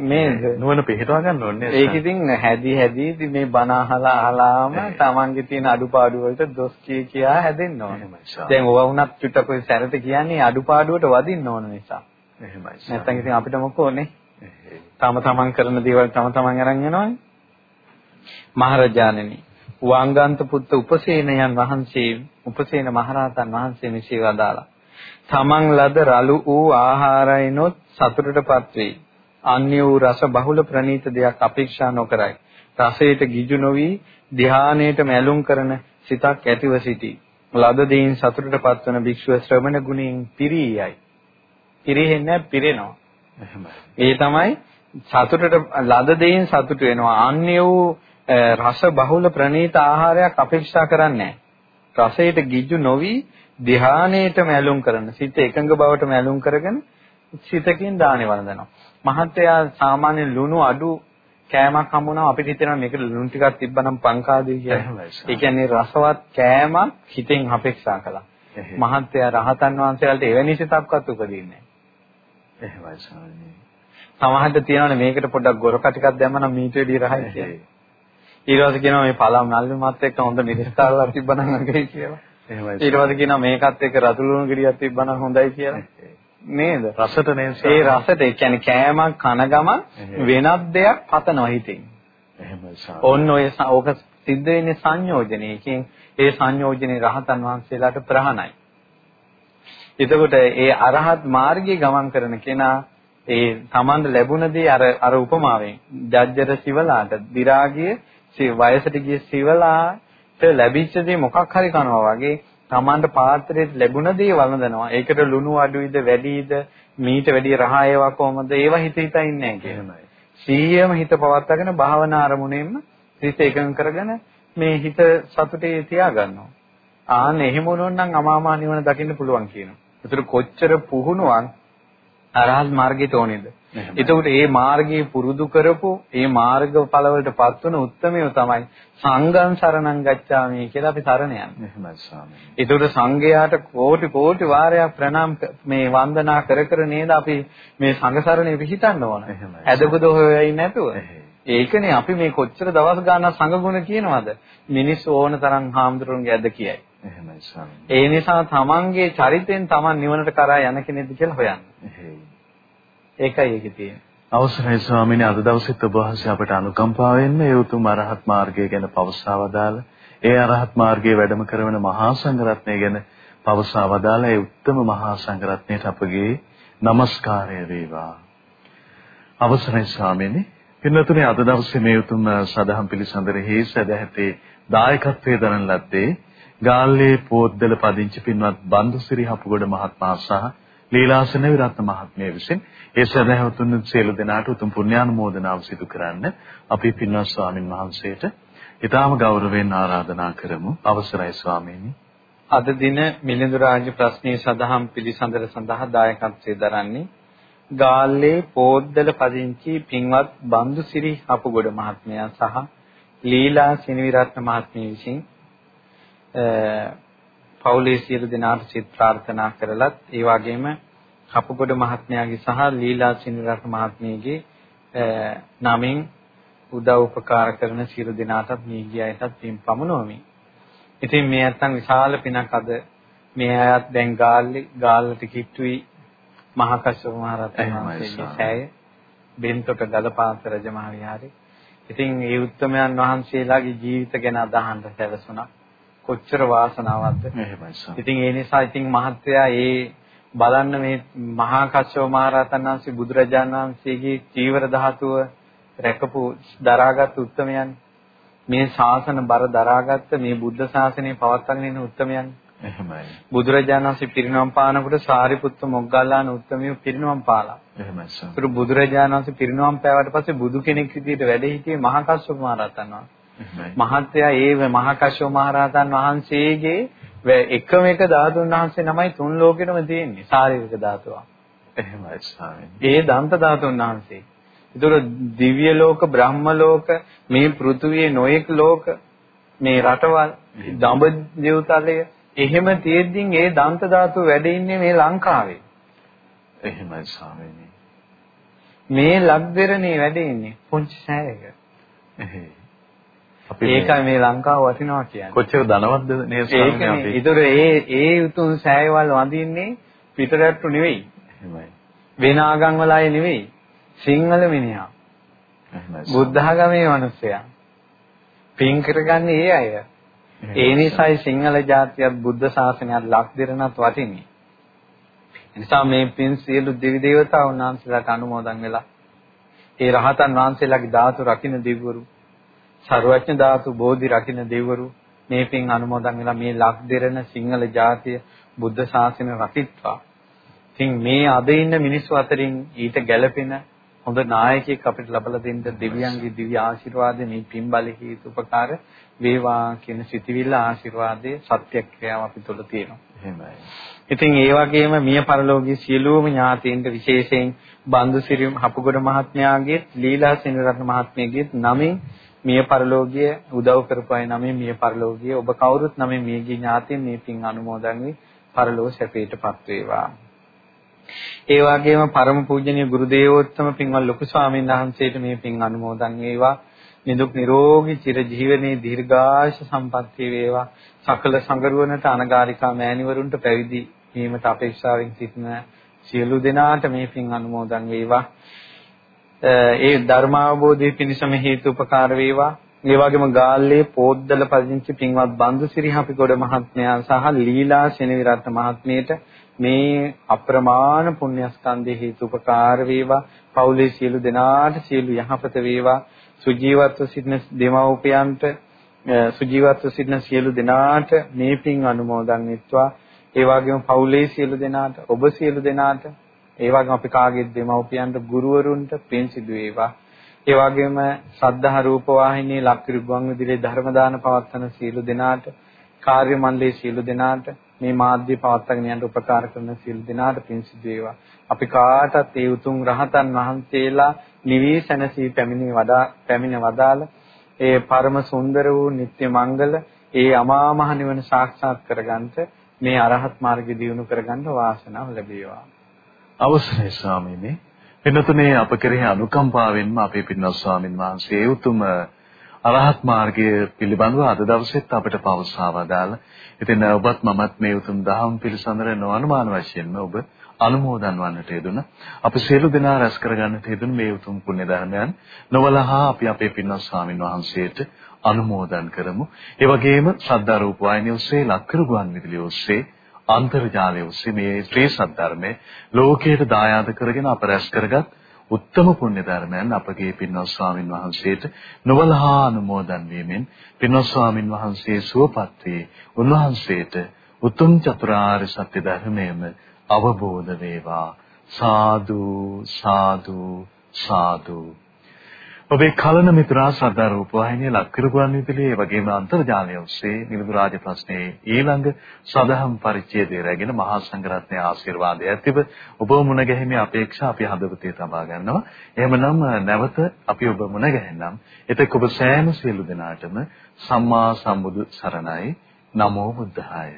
මේ නුවණ පිටවා ගන්න ඕනේ. ඒක ඉතින් හැදි හැදි ඉතින් මේ බණ අහලා අහලාම තමන්ගේ තියෙන අඩුපාඩු වලට දොස් කිය කියා හැදෙන්න ඕනේ. දැන් ඕවා වුණත් චුට්ටක් ඔය සැරට කියන්නේ අඩුපාඩුවට වදින්න ඕන නිසා. එහෙමයි. නැත්තම් ඉතින් අපිට මොකෝනේ? තම තමන් කරන දේවල් තම තමන් අරන් යනවානේ. මහරජාණනි වංගන්ත පුත්ත උපසේනයන් වහන්සේ උපසේන මහරහතන් වහන්සේ මෙසේ වදාලා. තමන් ලද රළු වූ ආහාරයිනොත් සතුටටපත් වෙයි. අන්‍ය වූ රස බහුල ප්‍රනීත දෙයක් අපේක්ෂා නොකරයි. රසයට ගිජු නොවි ධානයේට මැලුම් කරන සිතක් ඇතිව සිටී. ලද දෙයින් සතුටටපත් වන භික්ෂුව ශ්‍රමණ ගුණයෙන් පිරීයයි. පිරෙන්නේ පිරෙනවා. ඒ තමයි සතුටට ලද දෙයින් සතුට වෙනවා. අන්‍ය වූ රස බහුල ප්‍රනීත ආහාරයක් අපේක්ෂා කරන්නේ රසයට ගිජු නොවි ධානයේට මැලුම් කරන සිත එකඟ බවට මැලුම් කරගෙන සිතකින් දානේ වළඳනවා. මහත්තයා සාමාන්‍ය ලුණු අඩු කෑමක් හම්බුනම අපිට හිතෙනවා මේකට ලුණු ටිකක් තිබ්බනම් පංකාදී කියලා. ඒ කියන්නේ රසවත් කෑමක් හිතෙන් අපේක්ෂා කළා. මහත්තයා රහතන් වහන්සේලාට එවැනි සිතක්වත් උපදින්නේ නැහැ. එහෙමයි ස්වාමීනි. සමහරට තියෙනවනේ මේකට පොඩ්ඩක් ගොරක ටිකක් දැම්මනම් මීට වැඩිය රහයි කියලා. ඊට පස්සේ කියනවා මේ පළම් නල්ලි මත් එක්ක හොඳ මිරිස් කාලක් තිබ්බනම් අගයි කියලා. එහෙමයි. ඊට පස්සේ කියනවා මේකත් එක්ක රතු ලුණු ගෙඩියක් තිබ්බනම් හොඳයි කියලා. නේද? රසට නේද? ඒ රසට ඒ කියන්නේ කෑමක් කන ගමන් වෙනත් දෙයක් පතනවා හිතෙන්. එහෙමයි ඔන්න ඔය ඕක සිද්ධ වෙන්නේ සංයෝජනයකින්. ඒ සංයෝජනේ රහතන් වහන්සේලාට ප්‍රහණයි. එතකොට ඒ අරහත් මාර්ගයේ ගමන් කරන කෙනා ඒ Tamand ලැබුණ දේ අර අර උපමාවෙන් ජජ්ජර සිවලාට දි รา ගිය වයසට ගිය සිවලාට ලැබිච්ච දේ මොකක් හරි කනවා වගේ Tamand පාත්‍රයේ ලැබුණ දේ වළඳනවා. ඒකට ලුණු අඩුයිද වැඩිද මීට වැඩි රහ ඒවා කොහමද ඒවා හිත හිතා ඉන්නේ නැහැ සිහියම හිත පවත්වාගෙන භාවනා අරමුණෙන්ම හිත එකඟ කරගෙන මේ හිත සතුටේ තියාගන්නවා. ආන්න එහෙම වුණොත් නම් අමාමහ නිවන දකින්න පුළුවන් කියනවා. ඒතර කොච්චර පුහුණුවක් අරහත් මාර්ගයට ඕනේද? එතකොට මේ මාර්ගයේ පුරුදු කරපු මේ මාර්ගඵල වලටපත් වුණ උත්මයෝ තමයි සංඝං සරණං ගච්ඡාමි කියලා අපි සරණ යන්නේ. එහෙමයි ස්වාමීනි. ඒතකොට සංඝයාට කෝටි කෝටි වාරයක් ප්‍රණාම මේ වන්දනා කර කර නේද අපි මේ සංඝ සරණේ පිහිටන්න ඕන. ඇදබුද හොයයි නැතුව. ඒකනේ අපි මේ කොච්චර දවස් ගානක් සංඝ ගුණ කියනවද? මිනිස් ඕන තරම් හාමුදුරුවන්ගේ ඇද කියයි. එහෙමයි ස්වාමීනි. ඒ නිසා තමන්ගේ චරිතෙන් තමන් නිවනට කරා යන කෙනෙක්ද කියලා හොයන්න. ඒකයි ඒකේ තියෙන්නේ. අවසරයි ස්වාමීනි අද දවසෙත් ඔබ වහන්සේ අපට අනුකම්පා වෙන්න ඒ උතුම් අරහත් මාර්ගය ගැන පවසා වදාළ ඒ අරහත් මාර්ගයේ වැඩම කරන මහා සංඝරත්නය ගැන පවසා වදාළ ඒ උත්තම මහා සංඝරත්නයට අපගේ নমස්කාරය වේවා. අවසරයි ස්වාමීනි පින්නතුනේ අද දවසේ මේ උතුම් සදහම් පිළිසඳරෙහි සදැහැතේ දායකත්වයේ දරන ලද්දේ ගාල්ලේ පොද්දල පදිංචි පින්වත් බන්දුසිරි හපුගොඩ මහත්මයා සහ ලීලාසන විරත්න මහත්මිය විසින් ඒ සදහැවතුන් සියලු දෙනාට උතුම් පුණ්‍යානුමෝදනාව සිදු කරන්න අපි පින්වත් ස්වාමින් වහන්සේට ඊටාම ගෞරවයෙන් ආරාධනා කරමු. අවසරයි ස්වාමීනි. අද දින මිලිඳු රාජ ප්‍රශ්නයේ සදහම් පිළිසඳර සඳහා දායකත්වයේ දරන්නේ ගාල්ලේ පෝද්දල පදිංචි පින්වත් බන්දුසිරි හපුගොඩ මහත්මයා සහ ලීලා සිනවිරත්න මහත්මිය විසින් පවුලේ සියලු දෙනාට සිත ප්‍රාර්ථනා කරලත් ඒ වගේම කපුගොඩ මහත්මයාගේ සහ ලීලා සිනිරත් මහත්මියගේ නමින් උදව් උපකාර කරන සියලු දෙනාටත් මේ ගියයටත් පින් පමුණුවමි. ඉතින් මේ නැත්තම් විශාල පිනක් අද මේ අයත් දැන් ගාල්ලි ගාල්ලට කිට්ටුයි මහා කස්සප මහ රහතන් වහන්සේගේ සෑය බෙන්තොට ගලපාත රජමහ විහාරේ. ඉතින් ඒ උත්තමයන් වහන්සේලාගේ ජීවිත ගැන අදහන්න සැලසුණා. කොච්චර වාසනාවක්ද එහෙමයි සර්. ඉතින් ඒ නිසා ඉතින් මහත්තයා ඒ බලන්න මේ මහා කස්සප මහ රහතන් වහන්සේ බුදුරජාණන් වහන්සේගේ චීවර ධාතුව රැකපු දරාගත් උත්තමයන් මේ ශාසන බර දරාගත්ත මේ බුද්ධ ශාසනය පවත්වාගෙන ඉන්න උත්තමයන් එහෙමයි. බුදුරජාණන් වහන්සේ පිරිනවම් පානකොට සාරිපුත්ත මොග්ගල්ලාන උත්තමිය පිරිනවම් පාලා. එහෙමයි සර්. බුදුරජාණන් වහන්සේ පිරිනවම් පෑවට පස්සේ බුදු කෙනෙක් විදිහට වැඩ හිටියේ මහා කස්සප මහ රහතන් වහන්සේ. මහත්යා ඒ මහා කශ්‍යප මහරහතන් වහන්සේගේ එකම එක ධාතුන් වහන්සේ නමයි තුන් ලෝකෙටම තියෙන්නේ ශාරීරික ධාතුව. එහෙමයි ස්වාමීනි. ඒ දන්ත ධාතුන් වහන්සේ. ඒතර දිව්‍ය ලෝක, බ්‍රහ්ම ලෝක, මේ පෘථුවියේ නොයෙක් ලෝක, මේ රටවල්, දඹදිව්තලය එහෙම තියෙද්දින් ඒ දන්ත ධාතු වැඩ ඉන්නේ මේ ලංකාවේ. එහෙමයි ස්වාමීනි. මේ ලක්දෙරනේ වැඩ ඉන්නේ පුංචි සෑයක. එහෙයි. ඒකයි මේ ලංකාව වටිනවා කියන්නේ. කොච්චර ධනවත්ද නේද ස්වාමීනි අපි. ඒතර ඒ ඒ උතුම් සෑයවල් වඳින්නේ පිටරට්ටු නෙවෙයි. එහෙමයි. වෙන ආගම් වල අය නෙවෙයි. සිංහල මිනිහා. එහෙමයි. බුද්ධ ආගමේ මිනිස්සයා. පින් කරගන්නේ ඒ අය. ඒ නිසායි සිංහල ජාතියත් බුද්ධ ශාසනයත් ලක් දෙරණත් වටින්නේ. එනිසා මේ පින් සියලු දෙවි දේවතාවුන් වහන්සේලාට අනුමෝදන් වෙලා ඒ රහතන් වහන්සේලාගේ ධාතු රකින්න දෙවිවරු සර්වඥ ධාතු බෝධි රකින්න දෙවිවරු මේ පින් අනුමෝදන් වෙලා මේ ලක් දෙරණ සිංහල ජාතිය බුද්ධ ශාසනය රකිත්වා. ඉතින් මේ අද ඉන්න මිනිස්සු අතරින් ඊට ගැළපෙන හොඳ නායකයෙක් අපිට ලබලා දෙන්න දෙවියන්ගේ දිව්‍ය ආශිර්වාදය මේ පින් බල හේතු උපකාර වේවා කියන සිටිවිල්ල ආශිර්වාදයේ සත්‍යක්‍රියාව අපි තුළ තියෙනවා. එහෙමයි. ඉතින් ඒ වගේම මිය පරලෝකයේ සියලුම ඥාතීන්ට විශේෂයෙන් බන්දු සිරිම් හපුගොඩ මහත්මයාගේ ලීලා සෙනරත්න මහත්මියගේ නමින් මිය පරලෝකීය උදව් කරපු අය නමේ මිය පරලෝකීය ඔබ කවුරුත් නමේ මියගේ ඥාතීන් මේ පින් අනුමෝදන් වී පරලෝ සැපයටපත් වේවා. ඒ වගේම පරම පූජනීය ගුරු දේවෝත්තම පින්වත් ලොකු ස්වාමීන් වහන්සේට මේ පින් අනුමෝදන් වේවා. නිදුක් නිරෝගී චිර ජීවනයේ දීර්ඝාෂ සම්පන්නිය වේවා. සකල සංගරුවනට අනගාരികා මෑණිවරුන්ට පැවිදි වීමට අපේක්ෂාවෙන් සිටින සියලු දෙනාට මේ පින් අනුමෝදන් වේවා. ඒ ධර්මාවබෝධයේ පිණිසම හේතු උපකාර වේවා. ඒ වගේම ගාල්ලේ පෝද්දල පදිංචි පින්වත් බන්දුසිරි හපිගොඩ මහත්මයා සහ ලීලා සෙනවිරත්න මහත්මියට මේ අප්‍රමාණ පුණ්‍යස්කන්ධයේ හේතු උපකාර වේවා. පවුලේ සියලු දෙනාට සියලු යහපත වේවා. සුජීවත්ව සිටින දෙමව්පියන්ට සුජීවත්ව සිටින සියලු දෙනාට මේ පින් අනුමෝදන් වෙත්වා. ඒ වගේම පවුලේ සියලු දෙනාට ඔබ සියලු දෙනාට ඒ වගේම අපි කාගෙත් දෙමව්පියන්ට ගුරුවරුන්ට පින් සිදු වේවා. ඒ වගේම සද්ධා රූප වාහිනියේ ලක්තිරු ගුවන් විදුලියේ ධර්ම දාන පවත්වන සීල දෙනාට කාර්ය මණ්ඩලයේ සීල දෙනාට මේ මාධ්‍ය පවත්වාගෙන යන්න උපකාර කරන සියලු දෙනාට පින් සිදු වේවා. අපි කාටත් ඒ උතුම් රහතන් වහන්සේලා නිවිසනසී පැමිණි වඩා පැමිණ වදාළ ඒ පරම සුන්දර වූ නිත්‍ය මංගල ඒ අමා මහ නිවන සාක්ෂාත් කරගන්නට මේ අරහත් මාර්ගය දියුණු කරගන්න වාසනාව ලැබේවා. අවසරයි ස්වාමීනි. එනතුනේ අප කෙරෙහි අනුකම්පාවෙන්ම අපේ පින්වත් ස්වාමින් වහන්සේ උතුම් අරහත් මාර්ගය පිළිබඳව අද දවසෙත් අපිට පවසවා දාලා. ඉතින් ඔබත් මමත් මේ උතුම් දහම් පිළිසඳර නොඅනුමාන වශයෙන්ම ඔබ අනුමෝදන් වන්නට යෙදුන අපි සියලු දෙනා රැස් කරගන්නට යෙදුන මේ උතුම් පුණ්‍ය ධර්මයන් නොවලහා අපි අපේ පින්වත් ස්වාමින් වහන්සේට අනුමෝදන් කරමු. ඒ වගේම ශ්‍රද්ධා රූප වාහිනිය ඔස්සේ ලක්කරු ගුවන් විදුලිය ඔස්සේ අන්තර්ජාලය ඔස්සේ මේ ශ්‍රී සද්ධර්මයේ ලෝකයට දායාද කරගෙන අප රැස් කරගත් උත්තම පුණ්‍ය ධර්මයන් අපගේ පින්වත් ස්වාමින් වහන්සේට නොවලහා අනුමෝදන් වීමෙන් පින්වත් ස්වාමින් වහන්සේ සුවපත් වේ උන්වහන්සේට උතුම් චතුරාර්ය සත්‍ය ධර්මයේම අවබෝධ වේවා. සාදු සාදු සාදු. ඔබේ කලන මිතුරා සදා රූපවාහිනිය ලක්කිරුගුවන් විදුලියේ වගේම අන්තර්ජාලය ඔස්සේ නිරුදු රාජ ප්‍රශ්නයේ ඊළඟ සදහම් පරිච්ඡේදය රැගෙන මහා සංඝරත්නයේ ආශිර්වාදය ඇතිව ඔබ මුණ ගැහිමේ අපේක්ෂා අපි හදවතේ තබා ගන්නවා. එහෙමනම් නැවත අපි ඔබ මුණ ගැහෙන්නම්. එතෙක් ඔබ සෑම සියලු දෙනාටම සම්මා සම්බුදු සරණයි. නමෝ බුද්ධාය.